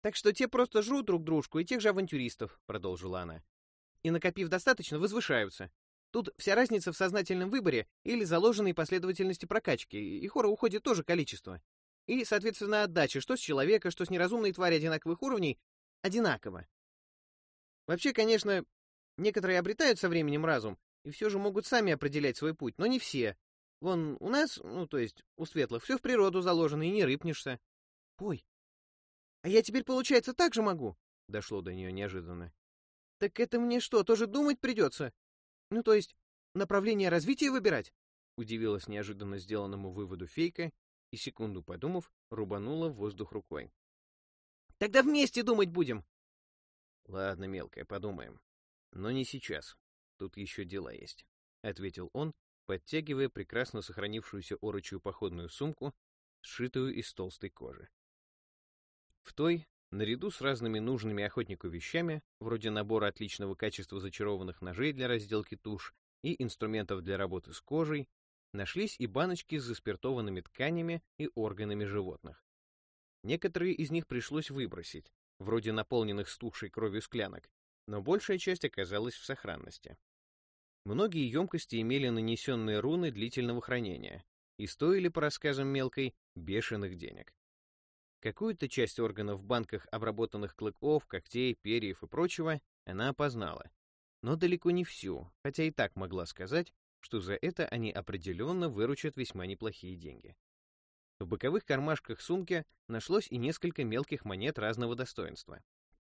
Так что те просто жрут друг дружку и тех же авантюристов, продолжила она. И накопив достаточно, возвышаются. Тут вся разница в сознательном выборе или заложенной последовательности прокачки, и хора уходит тоже количество. И, соответственно, отдача, что с человека, что с неразумной твари одинаковых уровней, одинаково. Вообще, конечно, некоторые обретают со временем разум и все же могут сами определять свой путь, но не все. Вон у нас, ну, то есть у светлых, все в природу заложено, и не рыпнешься. Ой, а я теперь, получается, так же могу? Дошло до нее неожиданно. Так это мне что, тоже думать придется? Ну, то есть, направление развития выбирать? Удивилась неожиданно сделанному выводу фейка и, секунду подумав, рубанула в воздух рукой. Тогда вместе думать будем.
Ладно, мелкая, подумаем. Но не сейчас. Тут еще дела есть, — ответил он, подтягивая прекрасно сохранившуюся орочью походную сумку, сшитую из толстой кожи. В той, наряду с разными нужными охотнику вещами, вроде набора отличного качества зачарованных ножей для разделки туш и инструментов для работы с кожей, нашлись и баночки с заспиртованными тканями и органами животных. Некоторые из них пришлось выбросить, вроде наполненных стухшей кровью склянок, но большая часть оказалась в сохранности. Многие емкости имели нанесенные руны длительного хранения и стоили, по рассказам мелкой, бешеных денег. Какую-то часть органов в банках обработанных клыков, когтей, перьев и прочего она опознала, но далеко не всю, хотя и так могла сказать, что за это они определенно выручат весьма неплохие деньги. В боковых кармашках сумки нашлось и несколько мелких монет разного достоинства.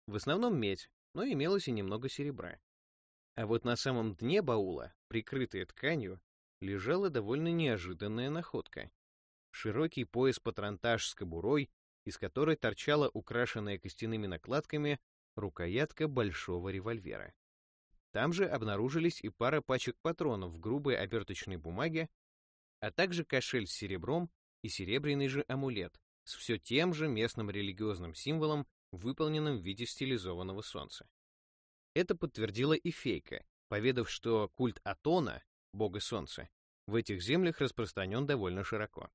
В основном медь, но имелось и немного серебра. А вот на самом дне баула, прикрытая тканью, лежала довольно неожиданная находка. Широкий пояс-патронтаж с кобурой, из которой торчала украшенная костяными накладками рукоятка большого револьвера. Там же обнаружились и пара пачек патронов в грубой оберточной бумаге, а также кошель с серебром и серебряный же амулет с все тем же местным религиозным символом, выполненным в виде стилизованного солнца. Это подтвердила и Фейка, поведав, что культ Атона, бога солнца, в этих землях распространен довольно широко.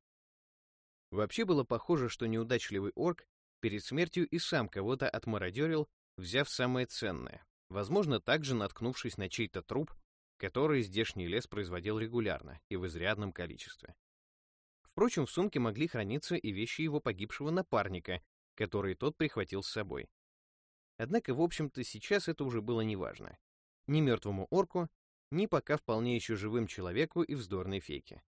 Вообще было похоже, что неудачливый орк перед смертью и сам кого-то отмародерил, взяв самое ценное, возможно, также наткнувшись на чей-то труп, который здешний лес производил регулярно и в изрядном количестве. Впрочем, в сумке могли храниться и вещи его погибшего напарника, которые тот прихватил с собой. Однако, в общем-то, сейчас это уже было неважно. Ни мертвому орку, ни пока вполне еще живым человеку и вздорной фейке.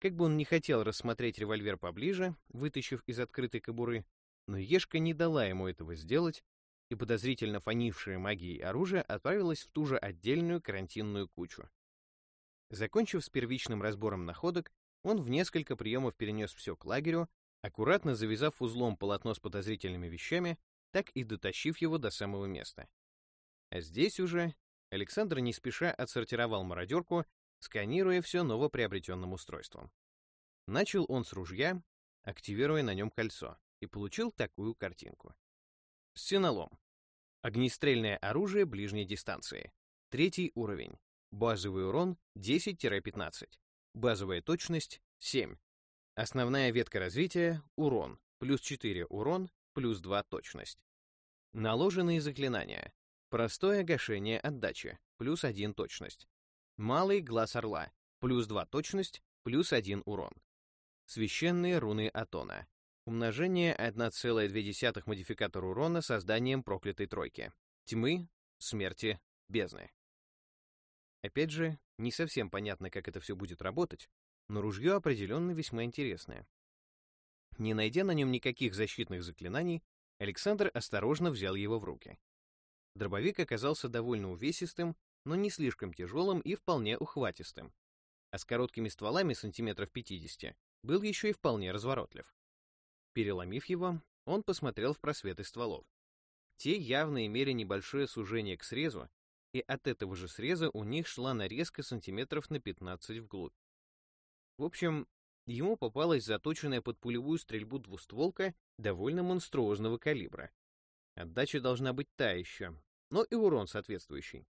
Как бы он не хотел рассмотреть револьвер поближе, вытащив из открытой кобуры, но Ешка не дала ему этого сделать, и подозрительно фонившее магией оружие отправилось в ту же отдельную карантинную кучу. Закончив с первичным разбором находок, он в несколько приемов перенес все к лагерю, аккуратно завязав узлом полотно с подозрительными вещами, так и дотащив его до самого места. А здесь уже Александр не спеша отсортировал мародерку, сканируя все новоприобретенным устройством. Начал он с ружья, активируя на нем кольцо, и получил такую картинку. Стенолом. Огнестрельное оружие ближней дистанции. Третий уровень. Базовый урон 10-15. Базовая точность — 7. Основная ветка развития — урон, плюс 4 урон, плюс 2 точность. Наложенные заклинания. Простое гашение отдачи, плюс 1 точность. Малый глаз орла, плюс 2 точность, плюс 1 урон. Священные руны Атона. Умножение 1,2 модификатор урона созданием проклятой тройки. Тьмы, смерти, бездны. Опять же, не совсем понятно, как это все будет работать, но ружье определенно весьма интересное. Не найдя на нем никаких защитных заклинаний, Александр осторожно взял его в руки. Дробовик оказался довольно увесистым, но не слишком тяжелым и вполне ухватистым. А с короткими стволами сантиметров 50 был еще и вполне разворотлив. Переломив его, он посмотрел в просветы стволов. Те явно имели небольшое сужение к срезу, и от этого же среза у них шла нарезка сантиметров на 15 вглубь. В общем, ему попалась заточенная под пулевую стрельбу двустволка довольно монструозного калибра. Отдача должна быть та еще, но и урон соответствующий.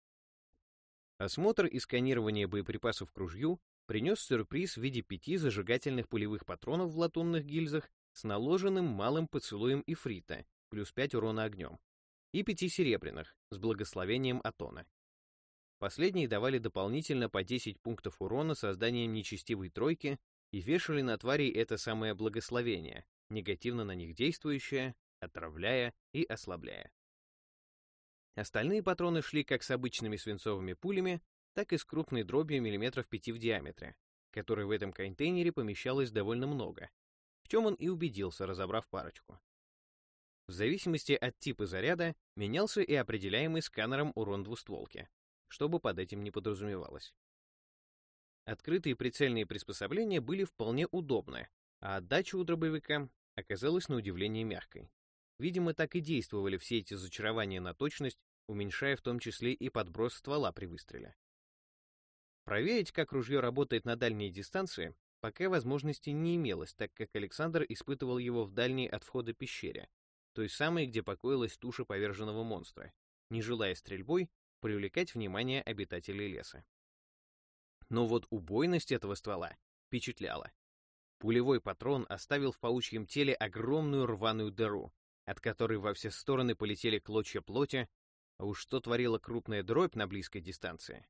Осмотр и сканирование боеприпасов к ружью принес сюрприз в виде пяти зажигательных пулевых патронов в латунных гильзах с наложенным малым поцелуем ифрита, плюс 5 урона огнем, и пяти серебряных с благословением Атона. Последние давали дополнительно по 10 пунктов урона созданием нечестивой тройки и вешали на тварей это самое благословение, негативно на них действующее, отравляя и ослабляя. Остальные патроны шли как с обычными свинцовыми пулями, так и с крупной дробью миллиметров 5 в диаметре, которой в этом контейнере помещалось довольно много, в чем он и убедился, разобрав парочку. В зависимости от типа заряда менялся и определяемый сканером урон двустволки, что бы под этим не подразумевалось. Открытые прицельные приспособления были вполне удобны, а отдача у дробовика оказалась на удивление мягкой. Видимо, так и действовали все эти зачарования на точность, уменьшая в том числе и подброс ствола при выстреле. Проверить, как ружье работает на дальней дистанции, пока возможности не имелось, так как Александр испытывал его в дальней от входа пещере, той самой, где покоилась туша поверженного монстра, не желая стрельбой привлекать внимание обитателей леса. Но вот убойность этого ствола впечатляла. Пулевой патрон оставил в паучьем теле огромную рваную дыру, от которой во все стороны полетели клочья плоти, а уж что творила крупная дробь на близкой дистанции.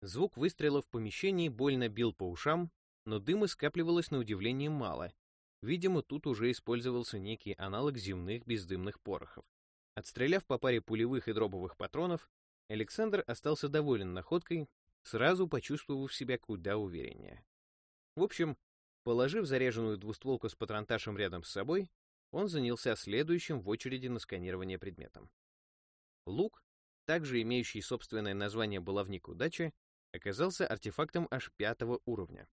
Звук выстрела в помещении больно бил по ушам, но дыма скапливалось на удивление мало. Видимо, тут уже использовался некий аналог земных бездымных порохов. Отстреляв по паре пулевых и дробовых патронов, Александр остался доволен находкой, сразу почувствовав себя куда увереннее. В общем, положив заряженную двустволку с патронташем рядом с собой, он занялся следующим в очереди на сканирование предметом. Лук, также имеющий собственное название «Баловник удачи», оказался артефактом аж пятого уровня,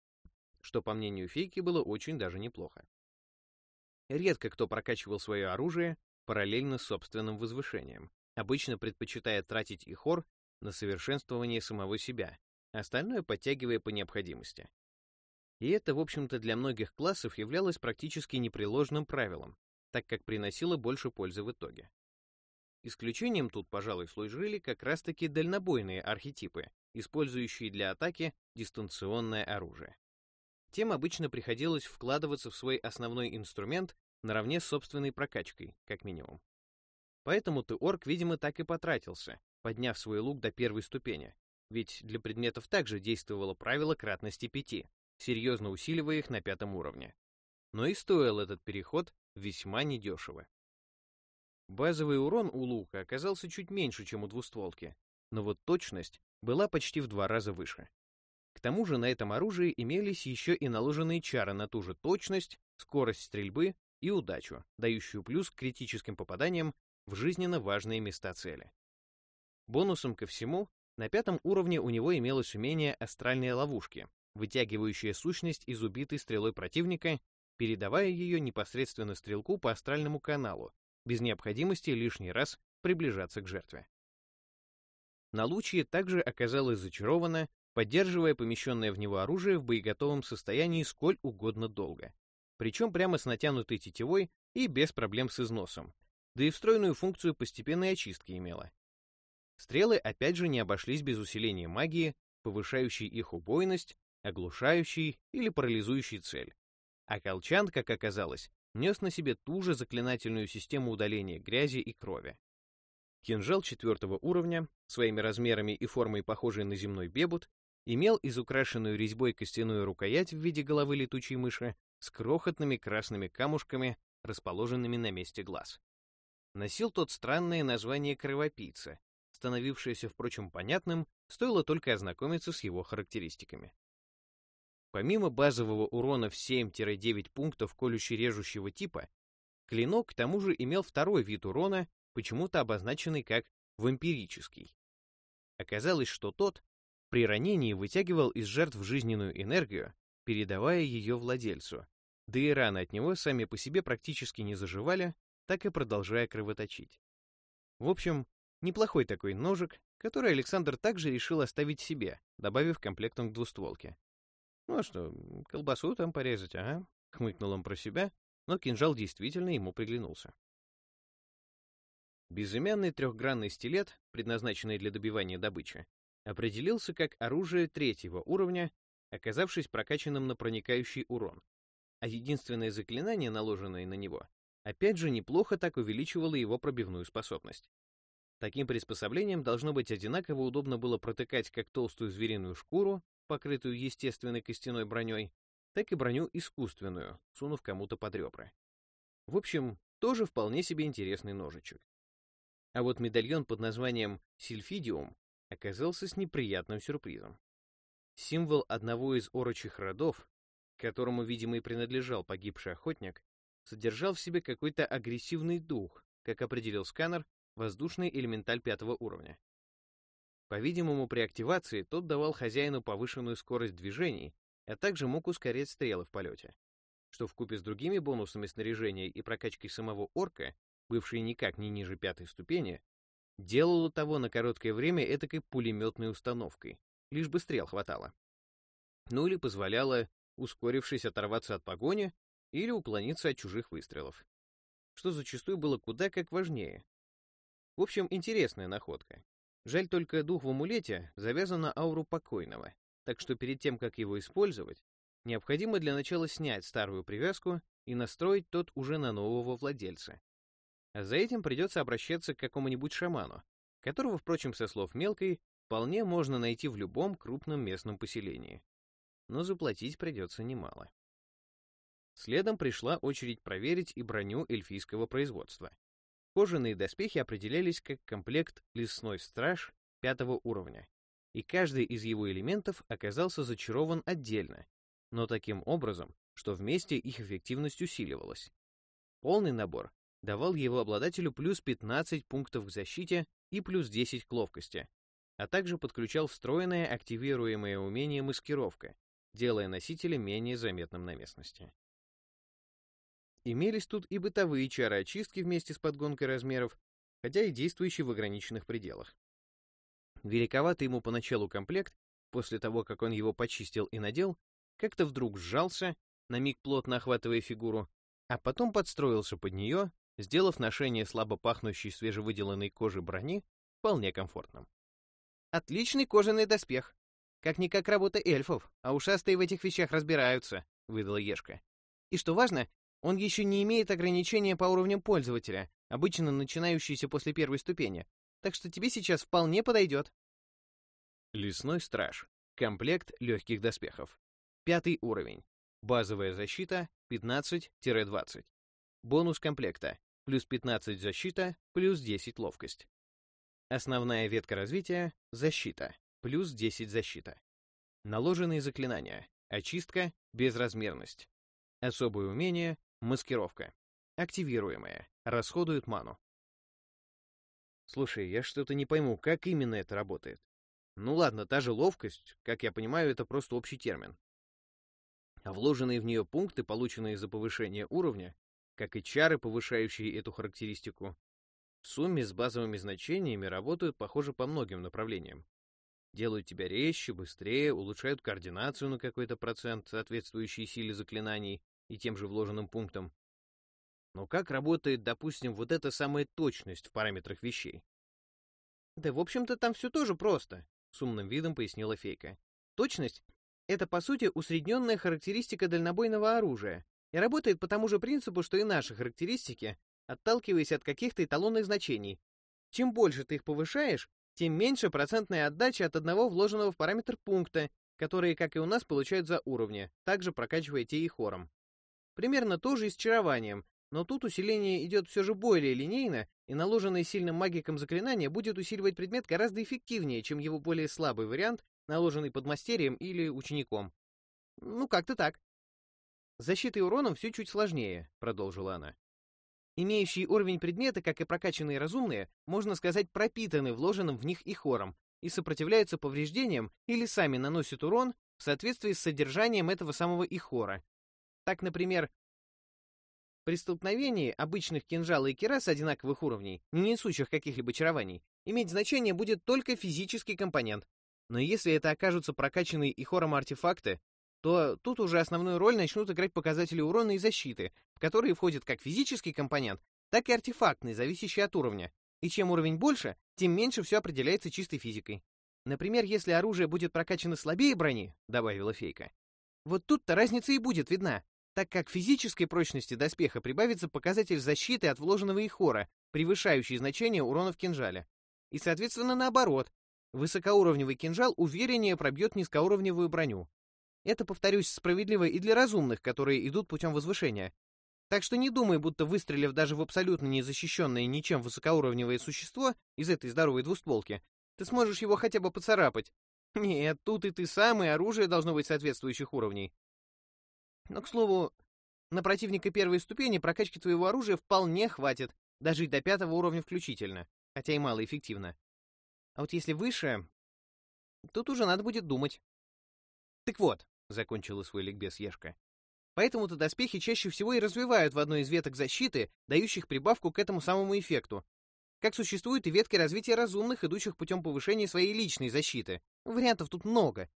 что, по мнению Фейки, было очень даже неплохо. Редко кто прокачивал свое оружие параллельно с собственным возвышением, обычно предпочитая тратить их ор на совершенствование самого себя, остальное подтягивая по необходимости. И это, в общем-то, для многих классов являлось практически непреложным правилом, так как приносило больше пользы в итоге. Исключением тут, пожалуй, служили как раз-таки дальнобойные архетипы, использующие для атаки дистанционное оружие. Тем обычно приходилось вкладываться в свой основной инструмент наравне с собственной прокачкой, как минимум. Поэтому Теорг, видимо, так и потратился, подняв свой лук до первой ступени, ведь для предметов также действовало правило кратности пяти, серьезно усиливая их на пятом уровне. Но и стоил этот переход весьма недешево. Базовый урон у лука оказался чуть меньше, чем у двустволки, но вот точность была почти в два раза выше. К тому же на этом оружии имелись еще и наложенные чары на ту же точность, скорость стрельбы и удачу, дающую плюс к критическим попаданиям в жизненно важные места цели. Бонусом ко всему, на пятом уровне у него имелось умение астральные ловушки, вытягивающее сущность из убитой стрелой противника, передавая ее непосредственно стрелку по астральному каналу, без необходимости лишний раз приближаться к жертве. Налучье также оказалось зачаровано, поддерживая помещенное в него оружие в боеготовом состоянии сколь угодно долго. Причем прямо с натянутой тетивой и без проблем с износом, да и встроенную функцию постепенной очистки имела. Стрелы опять же не обошлись без усиления магии, повышающей их убойность, оглушающей или парализующей цель. А колчан, как оказалось, нес на себе ту же заклинательную систему удаления грязи и крови. Кинжал четвертого уровня, своими размерами и формой похожий на земной бебут, имел изукрашенную резьбой костяную рукоять в виде головы летучей мыши с крохотными красными камушками, расположенными на месте глаз. Носил тот странное название кровопийца, становившееся, впрочем, понятным, стоило только ознакомиться с его характеристиками. Помимо базового урона в 7-9 пунктов колюще-режущего типа, клинок к тому же имел второй вид урона, почему-то обозначенный как вампирический. Оказалось, что тот при ранении вытягивал из жертв жизненную энергию, передавая ее владельцу, да и раны от него сами по себе практически не заживали, так и продолжая кровоточить. В общем, неплохой такой ножик, который Александр также решил оставить себе, добавив комплектом к двустволке. Ну а что, колбасу там порезать, ага? Хмыкнул он про себя, но кинжал действительно ему приглянулся. Безымянный трехгранный стилет, предназначенный для добивания добычи, определился как оружие третьего уровня, оказавшись прокачанным на проникающий урон. А единственное заклинание, наложенное на него, опять же неплохо так увеличивало его пробивную способность. Таким приспособлением должно быть одинаково удобно было протыкать как толстую звериную шкуру, покрытую естественной костяной броней, так и броню искусственную, сунув кому-то под ребра. В общем, тоже вполне себе интересный ножичек. А вот медальон под названием «Сильфидиум» оказался с неприятным сюрпризом. Символ одного из орочих родов, которому, видимо, и принадлежал погибший охотник, содержал в себе какой-то агрессивный дух, как определил сканер, воздушный элементаль пятого уровня. По-видимому, при активации тот давал хозяину повышенную скорость движений, а также мог ускорять стрелы в полете, что вкупе с другими бонусами снаряжения и прокачкой самого орка, бывшей никак не ниже пятой ступени, делало того на короткое время этакой пулеметной установкой, лишь бы стрел хватало. Ну или позволяло, ускорившись, оторваться от погони или уклониться от чужих выстрелов, что зачастую было куда как важнее. В общем, интересная находка, Жаль только дух в амулете завязан на ауру покойного, так что перед тем, как его использовать, необходимо для начала снять старую привязку и настроить тот уже на нового владельца. А за этим придется обращаться к какому-нибудь шаману, которого, впрочем, со слов мелкой, вполне можно найти в любом крупном местном поселении. Но заплатить придется немало. Следом пришла очередь проверить и броню эльфийского производства. Кожаные доспехи определялись как комплект «Лесной страж» пятого уровня, и каждый из его элементов оказался зачарован отдельно, но таким образом, что вместе их эффективность усиливалась. Полный набор давал его обладателю плюс 15 пунктов к защите и плюс 10 к ловкости, а также подключал встроенное активируемое умение маскировка, делая носителя менее заметным на местности. Имелись тут и бытовые чары очистки вместе с подгонкой размеров, хотя и действующие в ограниченных пределах. Великоватый ему поначалу комплект, после того, как он его почистил и надел, как-то вдруг сжался, на миг плотно охватывая фигуру, а потом подстроился под нее, сделав ношение слабо пахнущей свежевыделанной кожи брони вполне комфортным.
«Отличный кожаный доспех. Как-никак работа эльфов, а ушастые в этих вещах разбираются», — выдала Ешка. «И что важно, он еще не имеет ограничения по уровням пользователя, обычно начинающиеся после первой ступени, так что тебе сейчас вполне подойдет».
Лесной страж. Комплект легких доспехов. Пятый уровень. Базовая защита 15-20. Бонус комплекта плюс 15 защита, плюс 10 ловкость. Основная ветка развития — защита, плюс 10 защита. Наложенные заклинания. Очистка, безразмерность. Особое умение — маскировка. Активируемое. Расходует ману. Слушай, я что-то не пойму, как именно это работает. Ну ладно, та же ловкость, как я понимаю, это просто общий термин. А вложенные в нее пункты, полученные за повышение уровня, как и чары, повышающие эту характеристику, в сумме с базовыми значениями работают, похоже, по многим направлениям. Делают тебя резче, быстрее, улучшают координацию на какой-то процент, соответствующий силе заклинаний и тем же вложенным пунктам. Но как работает, допустим, вот эта самая точность в параметрах вещей?
Да, в общем-то, там все тоже просто, с умным видом пояснила Фейка. Точность — это, по сути, усредненная характеристика дальнобойного оружия, и работает по тому же принципу, что и наши характеристики, отталкиваясь от каких-то эталонных значений. Чем больше ты их повышаешь, тем меньше процентная отдача от одного вложенного в параметр пункта, которые, как и у нас, получают за уровни, также прокачивая те и хором. Примерно то же и с чарованием, но тут усиление идет все же более линейно, и наложенное сильным магиком заклинание будет усиливать предмет гораздо эффективнее, чем его более слабый вариант, наложенный подмастерьем или учеником. Ну, как-то так. Защитой уроном все чуть сложнее, продолжила она. Имеющие уровень предмета, как и прокачанные разумные, можно сказать, пропитаны вложенным в них и хором, и сопротивляются повреждениям или сами наносят урон в соответствии с содержанием этого самого ихора. Так, например, при столкновении обычных кинжала и кирас одинаковых уровней, не несущих каких-либо чарований, иметь значение будет только физический компонент. Но если это окажутся прокачанные ихором артефакты, то тут уже основную роль начнут играть показатели урона и защиты, в которые входит как физический компонент, так и артефактный, зависящий от уровня. И чем уровень больше, тем меньше все определяется чистой физикой. Например, если оружие будет прокачано слабее брони, добавила фейка, вот тут-то разница и будет видна, так как физической прочности доспеха прибавится показатель защиты от вложенного ихора, превышающий значение урона в кинжале. И, соответственно, наоборот, высокоуровневый кинжал увереннее пробьет низкоуровневую броню. Это, повторюсь, справедливо и для разумных, которые идут путем возвышения. Так что не думай, будто выстрелив даже в абсолютно незащищенное ничем высокоуровневое существо из этой здоровой двустволки, ты сможешь его хотя бы поцарапать. Нет, тут и ты сам, и оружие должно быть соответствующих уровней. Но, к слову, на противника первой ступени прокачки твоего оружия вполне хватит, и до пятого уровня включительно, хотя и малоэффективно. А вот если выше, тут уже надо будет думать. Так вот, — закончила свой ликбез Ешка. Поэтому-то доспехи чаще всего и развивают в одной из веток защиты, дающих прибавку к этому самому эффекту. Как существуют и ветки развития разумных, идущих путем повышения своей личной защиты. Вариантов тут много.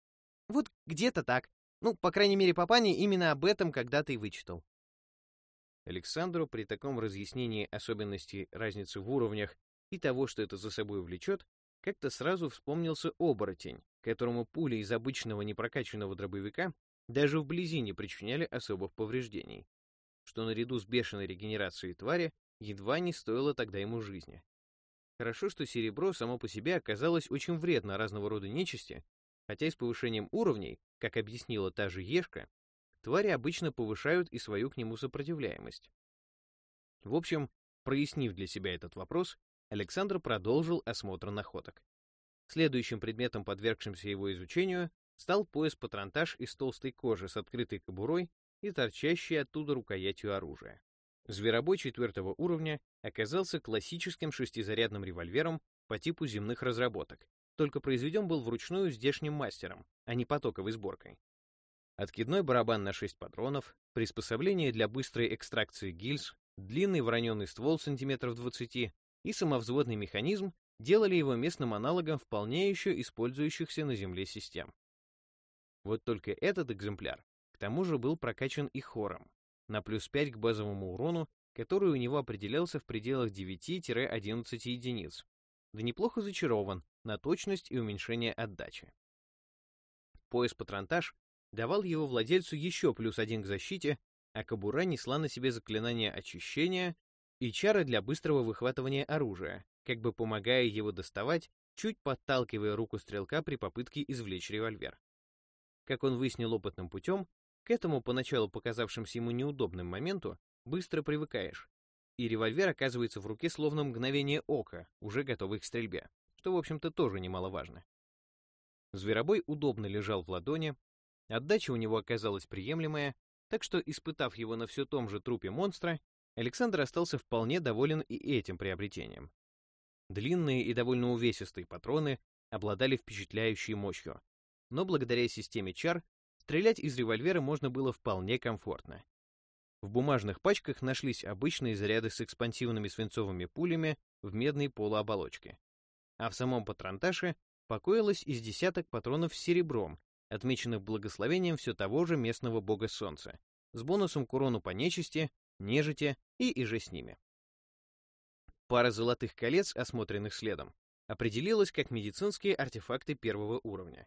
Вот где-то так. Ну, по крайней мере, Папани именно об этом когда-то и вычитал.
Александру при таком разъяснении особенностей разницы в уровнях и того, что это за собой влечет, как-то сразу вспомнился оборотень, которому пуля из обычного непрокачанного дробовика даже вблизи не причиняли особых повреждений, что наряду с бешеной регенерацией твари едва не стоило тогда ему жизни. Хорошо, что серебро само по себе оказалось очень вредно разного рода нечисти, хотя и с повышением уровней, как объяснила та же Ешка, твари обычно повышают и свою к нему сопротивляемость. В общем, прояснив для себя этот вопрос, Александр продолжил осмотр находок. Следующим предметом, подвергшимся его изучению, стал пояс-патронтаж из толстой кожи с открытой кобурой и торчащей оттуда рукоятью оружия. Зверобой четвертого уровня оказался классическим шестизарядным револьвером по типу земных разработок, только произведен был вручную здешним мастером, а не потоковой сборкой. Откидной барабан на 6 патронов, приспособление для быстрой экстракции гильз, длинный вороненый ствол сантиметров 20 и самовзводный механизм делали его местным аналогом вполне еще использующихся на Земле систем. Вот только этот экземпляр к тому же был прокачан и хором, на плюс 5 к базовому урону, который у него определялся в пределах 9-11 единиц, да неплохо зачарован на точность и уменьшение отдачи. Пояс-патронтаж давал его владельцу еще плюс один к защите, а кобура несла на себе заклинание очищения и чары для быстрого выхватывания оружия, как бы помогая его доставать, чуть подталкивая руку стрелка при попытке извлечь револьвер. Как он выяснил опытным путем, к этому поначалу показавшимся ему неудобным моменту быстро привыкаешь, и револьвер оказывается в руке словно мгновение ока, уже готовый к стрельбе, что, в общем-то, тоже немаловажно. Зверобой удобно лежал в ладони, отдача у него оказалась приемлемая, так что, испытав его на все том же трупе монстра, Александр остался вполне доволен и этим приобретением. Длинные и довольно увесистые патроны обладали впечатляющей мощью, но благодаря системе чар стрелять из револьвера можно было вполне комфортно. В бумажных пачках нашлись обычные заряды с экспансивными свинцовыми пулями в медной полуоболочке. А в самом патронташе покоилось из десяток патронов с серебром, отмеченных благословением все того же местного бога солнца, с бонусом к урону по нечисти, нежити и иже с ними. Пара золотых колец, осмотренных следом, определилась как медицинские артефакты первого уровня.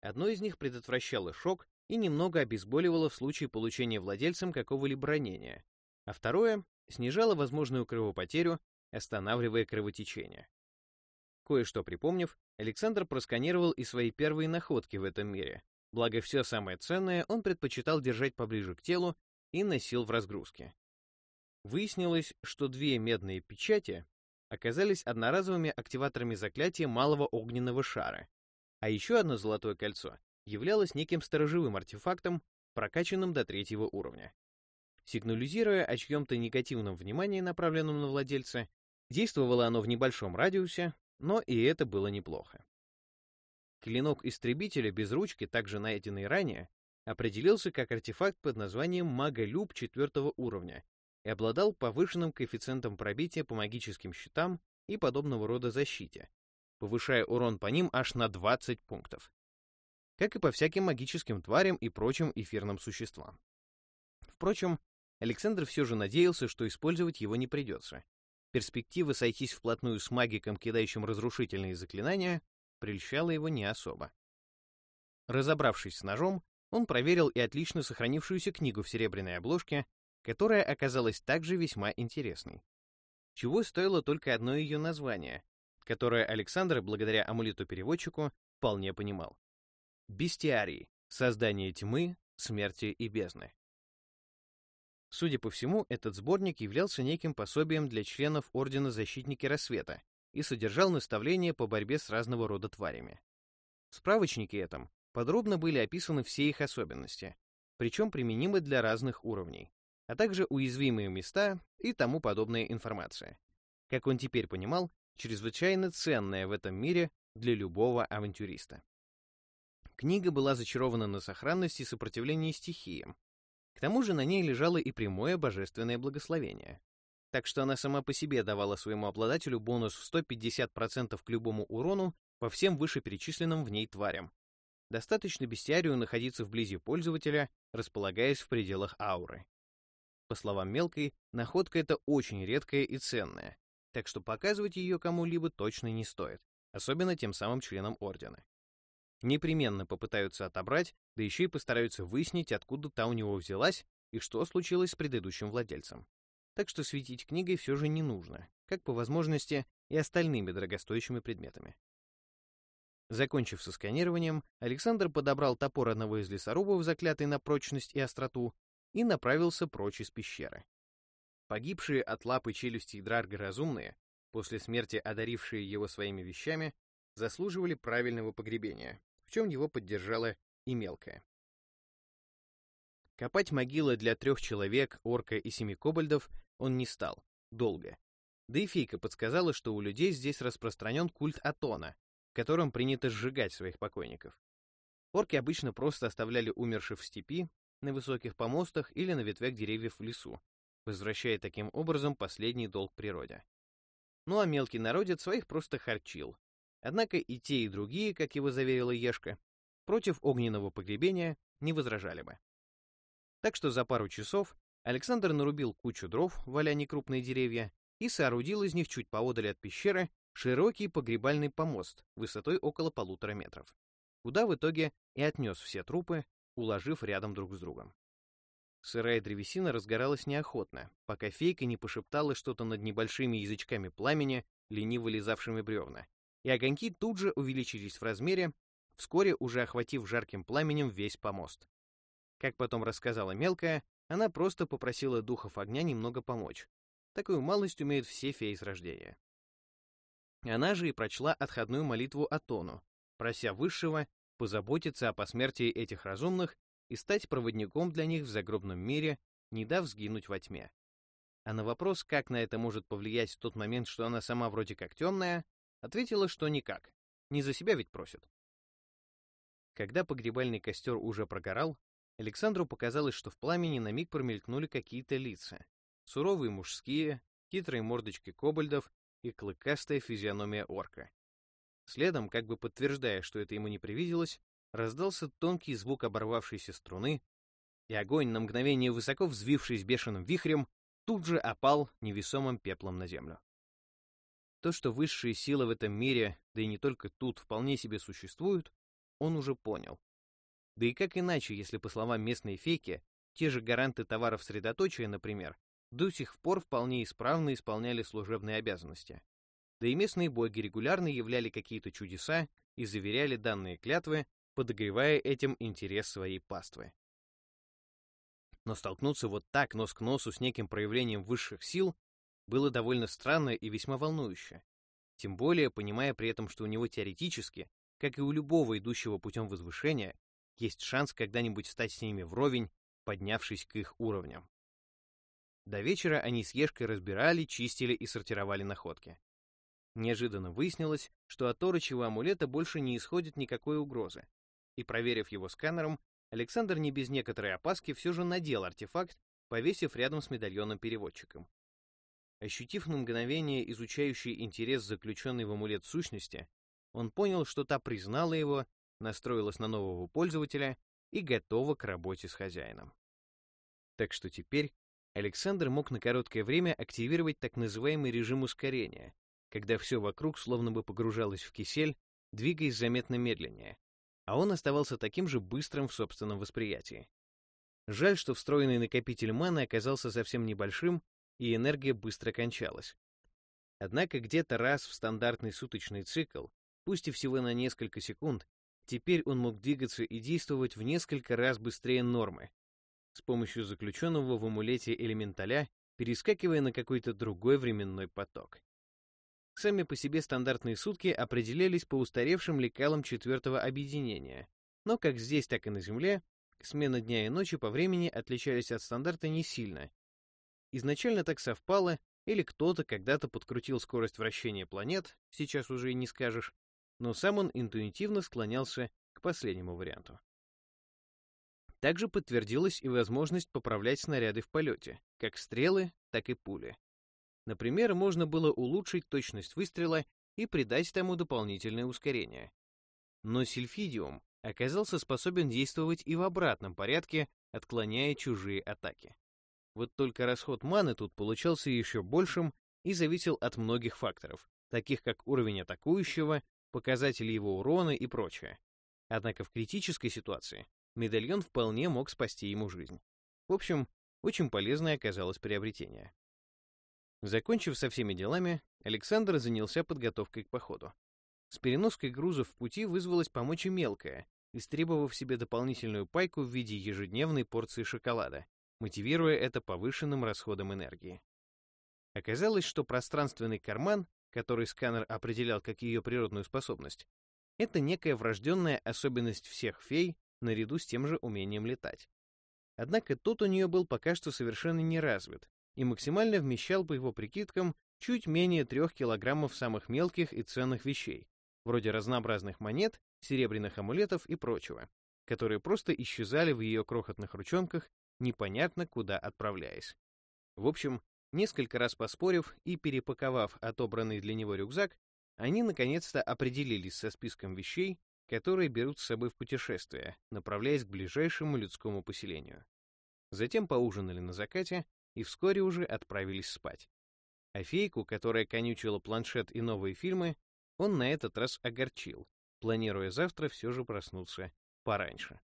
Одно из них предотвращало шок и немного обезболивало в случае получения владельцем какого-либо ранения, а второе снижало возможную кровопотерю, останавливая кровотечение. Кое-что припомнив, Александр просканировал и свои первые находки в этом мире, благо все самое ценное он предпочитал держать поближе к телу и носил в разгрузке. Выяснилось, что две медные печати оказались одноразовыми активаторами заклятия малого огненного шара, а еще одно золотое кольцо являлось неким сторожевым артефактом, прокачанным до третьего уровня. Сигнализируя о чьем-то негативном внимании, направленном на владельца, действовало оно в небольшом радиусе, но и это было неплохо. Клинок истребителя без ручки, также найденный ранее, определился как артефакт под названием Маголюб четвертого уровня и обладал повышенным коэффициентом пробития по магическим щитам и подобного рода защите, повышая урон по ним аж на 20 пунктов. Как и по всяким магическим тварям и прочим эфирным существам. Впрочем, Александр все же надеялся, что использовать его не придется. Перспектива сойтись вплотную с магиком, кидающим разрушительные заклинания, прельщала его не особо. Разобравшись с ножом, он проверил и отлично сохранившуюся книгу в серебряной обложке, которая оказалась также весьма интересной. Чего стоило только одно ее название, которое Александр, благодаря амулету-переводчику, вполне понимал. Бестиарий — создание тьмы, смерти и бездны. Судя по всему, этот сборник являлся неким пособием для членов Ордена Защитники Рассвета и содержал наставления по борьбе с разного рода тварями. В справочнике этом подробно были описаны все их особенности, причем применимы для разных уровней, а также уязвимые места и тому подобная информация. Как он теперь понимал, чрезвычайно ценная в этом мире для любого авантюриста. Книга была зачарована на сохранность и сопротивление стихиям. К тому же на ней лежало и прямое божественное благословение. Так что она сама по себе давала своему обладателю бонус в 150% к любому урону по всем вышеперечисленным в ней тварям. Достаточно бестиарию находиться вблизи пользователя, располагаясь в пределах ауры. По словам Мелкой, находка эта очень редкая и ценная, так что показывать ее кому-либо точно не стоит, особенно тем самым членам Ордена. Непременно попытаются отобрать, да еще и постараются выяснить, откуда та у него взялась и что случилось с предыдущим владельцем. Так что светить книгой все же не нужно, как по возможности и остальными дорогостоящими предметами. Закончив со сканированием, Александр подобрал топор одного из лесорубов, заклятый на прочность и остроту, и направился прочь из пещеры. Погибшие от лапы челюсти Драрга разумные, после смерти одарившие его своими вещами, заслуживали правильного погребения, в чем его поддержала и мелкая. Копать могилы для трех человек, орка и семи кобальдов он не стал, долго. Да и фейка подсказала, что у людей здесь распространен культ Атона, в котором принято сжигать своих покойников. Орки обычно просто оставляли умерших в степи, на высоких помостах или на ветвях деревьев в лесу, возвращая таким образом последний долг природе. Ну а мелкий народец своих просто харчил. Однако и те, и другие, как его заверила Ешка, против огненного погребения не возражали бы. Так что за пару часов Александр нарубил кучу дров, валя некрупные деревья, и соорудил из них чуть поодаль от пещеры широкий погребальный помост высотой около полутора метров, куда в итоге и отнес все трупы, уложив рядом друг с другом. Сырая древесина разгоралась неохотно, пока фейка не пошептала что-то над небольшими язычками пламени, лениво лизавшими бревна, и огоньки тут же увеличились в размере, вскоре уже охватив жарким пламенем весь помост. Как потом рассказала мелкая, она просто попросила духов огня немного помочь. Такую малость умеют все феи с рождения. Она же и прочла отходную молитву Атону, прося Высшего позаботиться о посмертии этих разумных и стать проводником для них в загробном мире, не дав сгинуть во тьме. А на вопрос, как на это может повлиять в тот момент, что она сама вроде как темная, ответила, что никак. Не за себя ведь просит. Когда погребальный костер уже прогорал, Александру показалось, что в пламени на миг промелькнули какие-то лица. Суровые мужские, хитрые мордочки кобальдов и клыкастая физиономия орка. Следом, как бы подтверждая, что это ему не привиделось, раздался тонкий звук оборвавшейся струны, и огонь, на мгновение высоко взвившись бешеным вихрем, тут же опал невесомым пеплом на землю. То, что высшие силы в этом мире, да и не только тут, вполне себе существуют, он уже понял. Да и как иначе, если, по словам местной фейки, те же гаранты товаров средоточия, например, до сих пор вполне исправно исполняли служебные обязанности. Да и местные боги регулярно являли какие-то чудеса и заверяли данные клятвы, подогревая этим интерес своей паствы. Но столкнуться вот так нос к носу с неким проявлением высших сил было довольно странно и весьма волнующе. Тем более, понимая при этом, что у него теоретически, как и у любого идущего путем возвышения, есть шанс когда-нибудь стать с ними вровень, поднявшись к их уровням. До вечера они с Ешкой разбирали, чистили и сортировали находки. Неожиданно выяснилось, что от Торычева амулета больше не исходит никакой угрозы. И проверив его сканером, Александр не без некоторой опаски все же надел артефакт, повесив рядом с медальоном-переводчиком. Ощутив на мгновение изучающий интерес заключенный в амулет сущности, он понял, что та признала его, настроилась на нового пользователя и готова к работе с хозяином. Так что теперь Александр мог на короткое время активировать так называемый режим ускорения, когда все вокруг словно бы погружалось в кисель, двигаясь заметно медленнее, а он оставался таким же быстрым в собственном восприятии. Жаль, что встроенный накопитель маны оказался совсем небольшим, и энергия быстро кончалась. Однако где-то раз в стандартный суточный цикл, пусть и всего на несколько секунд, теперь он мог двигаться и действовать в несколько раз быстрее нормы, с помощью заключенного в амулете элементаля, перескакивая на какой-то другой временной поток. Сами по себе стандартные сутки определялись по устаревшим лекалам четвертого объединения, но как здесь, так и на Земле, смена дня и ночи по времени отличались от стандарта не сильно. Изначально так совпало, или кто-то когда-то подкрутил скорость вращения планет, сейчас уже и не скажешь, но сам он интуитивно склонялся к последнему варианту. Также подтвердилась и возможность поправлять снаряды в полете, как стрелы, так и пули. Например, можно было улучшить точность выстрела и придать тому дополнительное ускорение. Но сильфидиум оказался способен действовать и в обратном порядке, отклоняя чужие атаки. Вот только расход маны тут получался еще большим и зависел от многих факторов, таких как уровень атакующего, показатели его урона и прочее. Однако в критической ситуации медальон вполне мог спасти ему жизнь. В общем, очень полезное оказалось приобретение. Закончив со всеми делами, Александр занялся подготовкой к походу. С переноской грузов в пути вызвалась помочь и мелкая, истребовав себе дополнительную пайку в виде ежедневной порции шоколада, мотивируя это повышенным расходом энергии. Оказалось, что пространственный карман, который сканер определял как ее природную способность, это некая врожденная особенность всех фей наряду с тем же умением летать. Однако тот у нее был пока что совершенно не развит и максимально вмещал, по его прикидкам, чуть менее трех килограммов самых мелких и ценных вещей, вроде разнообразных монет, серебряных амулетов и прочего, которые просто исчезали в ее крохотных ручонках, непонятно куда отправляясь. В общем, несколько раз поспорив и перепаковав отобранный для него рюкзак, они наконец-то определились со списком вещей, которые берут с собой в путешествие, направляясь к ближайшему людскому поселению. Затем поужинали на закате и вскоре уже отправились спать. А фейку, которая конючила планшет и новые фильмы, он на этот раз огорчил, планируя завтра все же проснуться пораньше.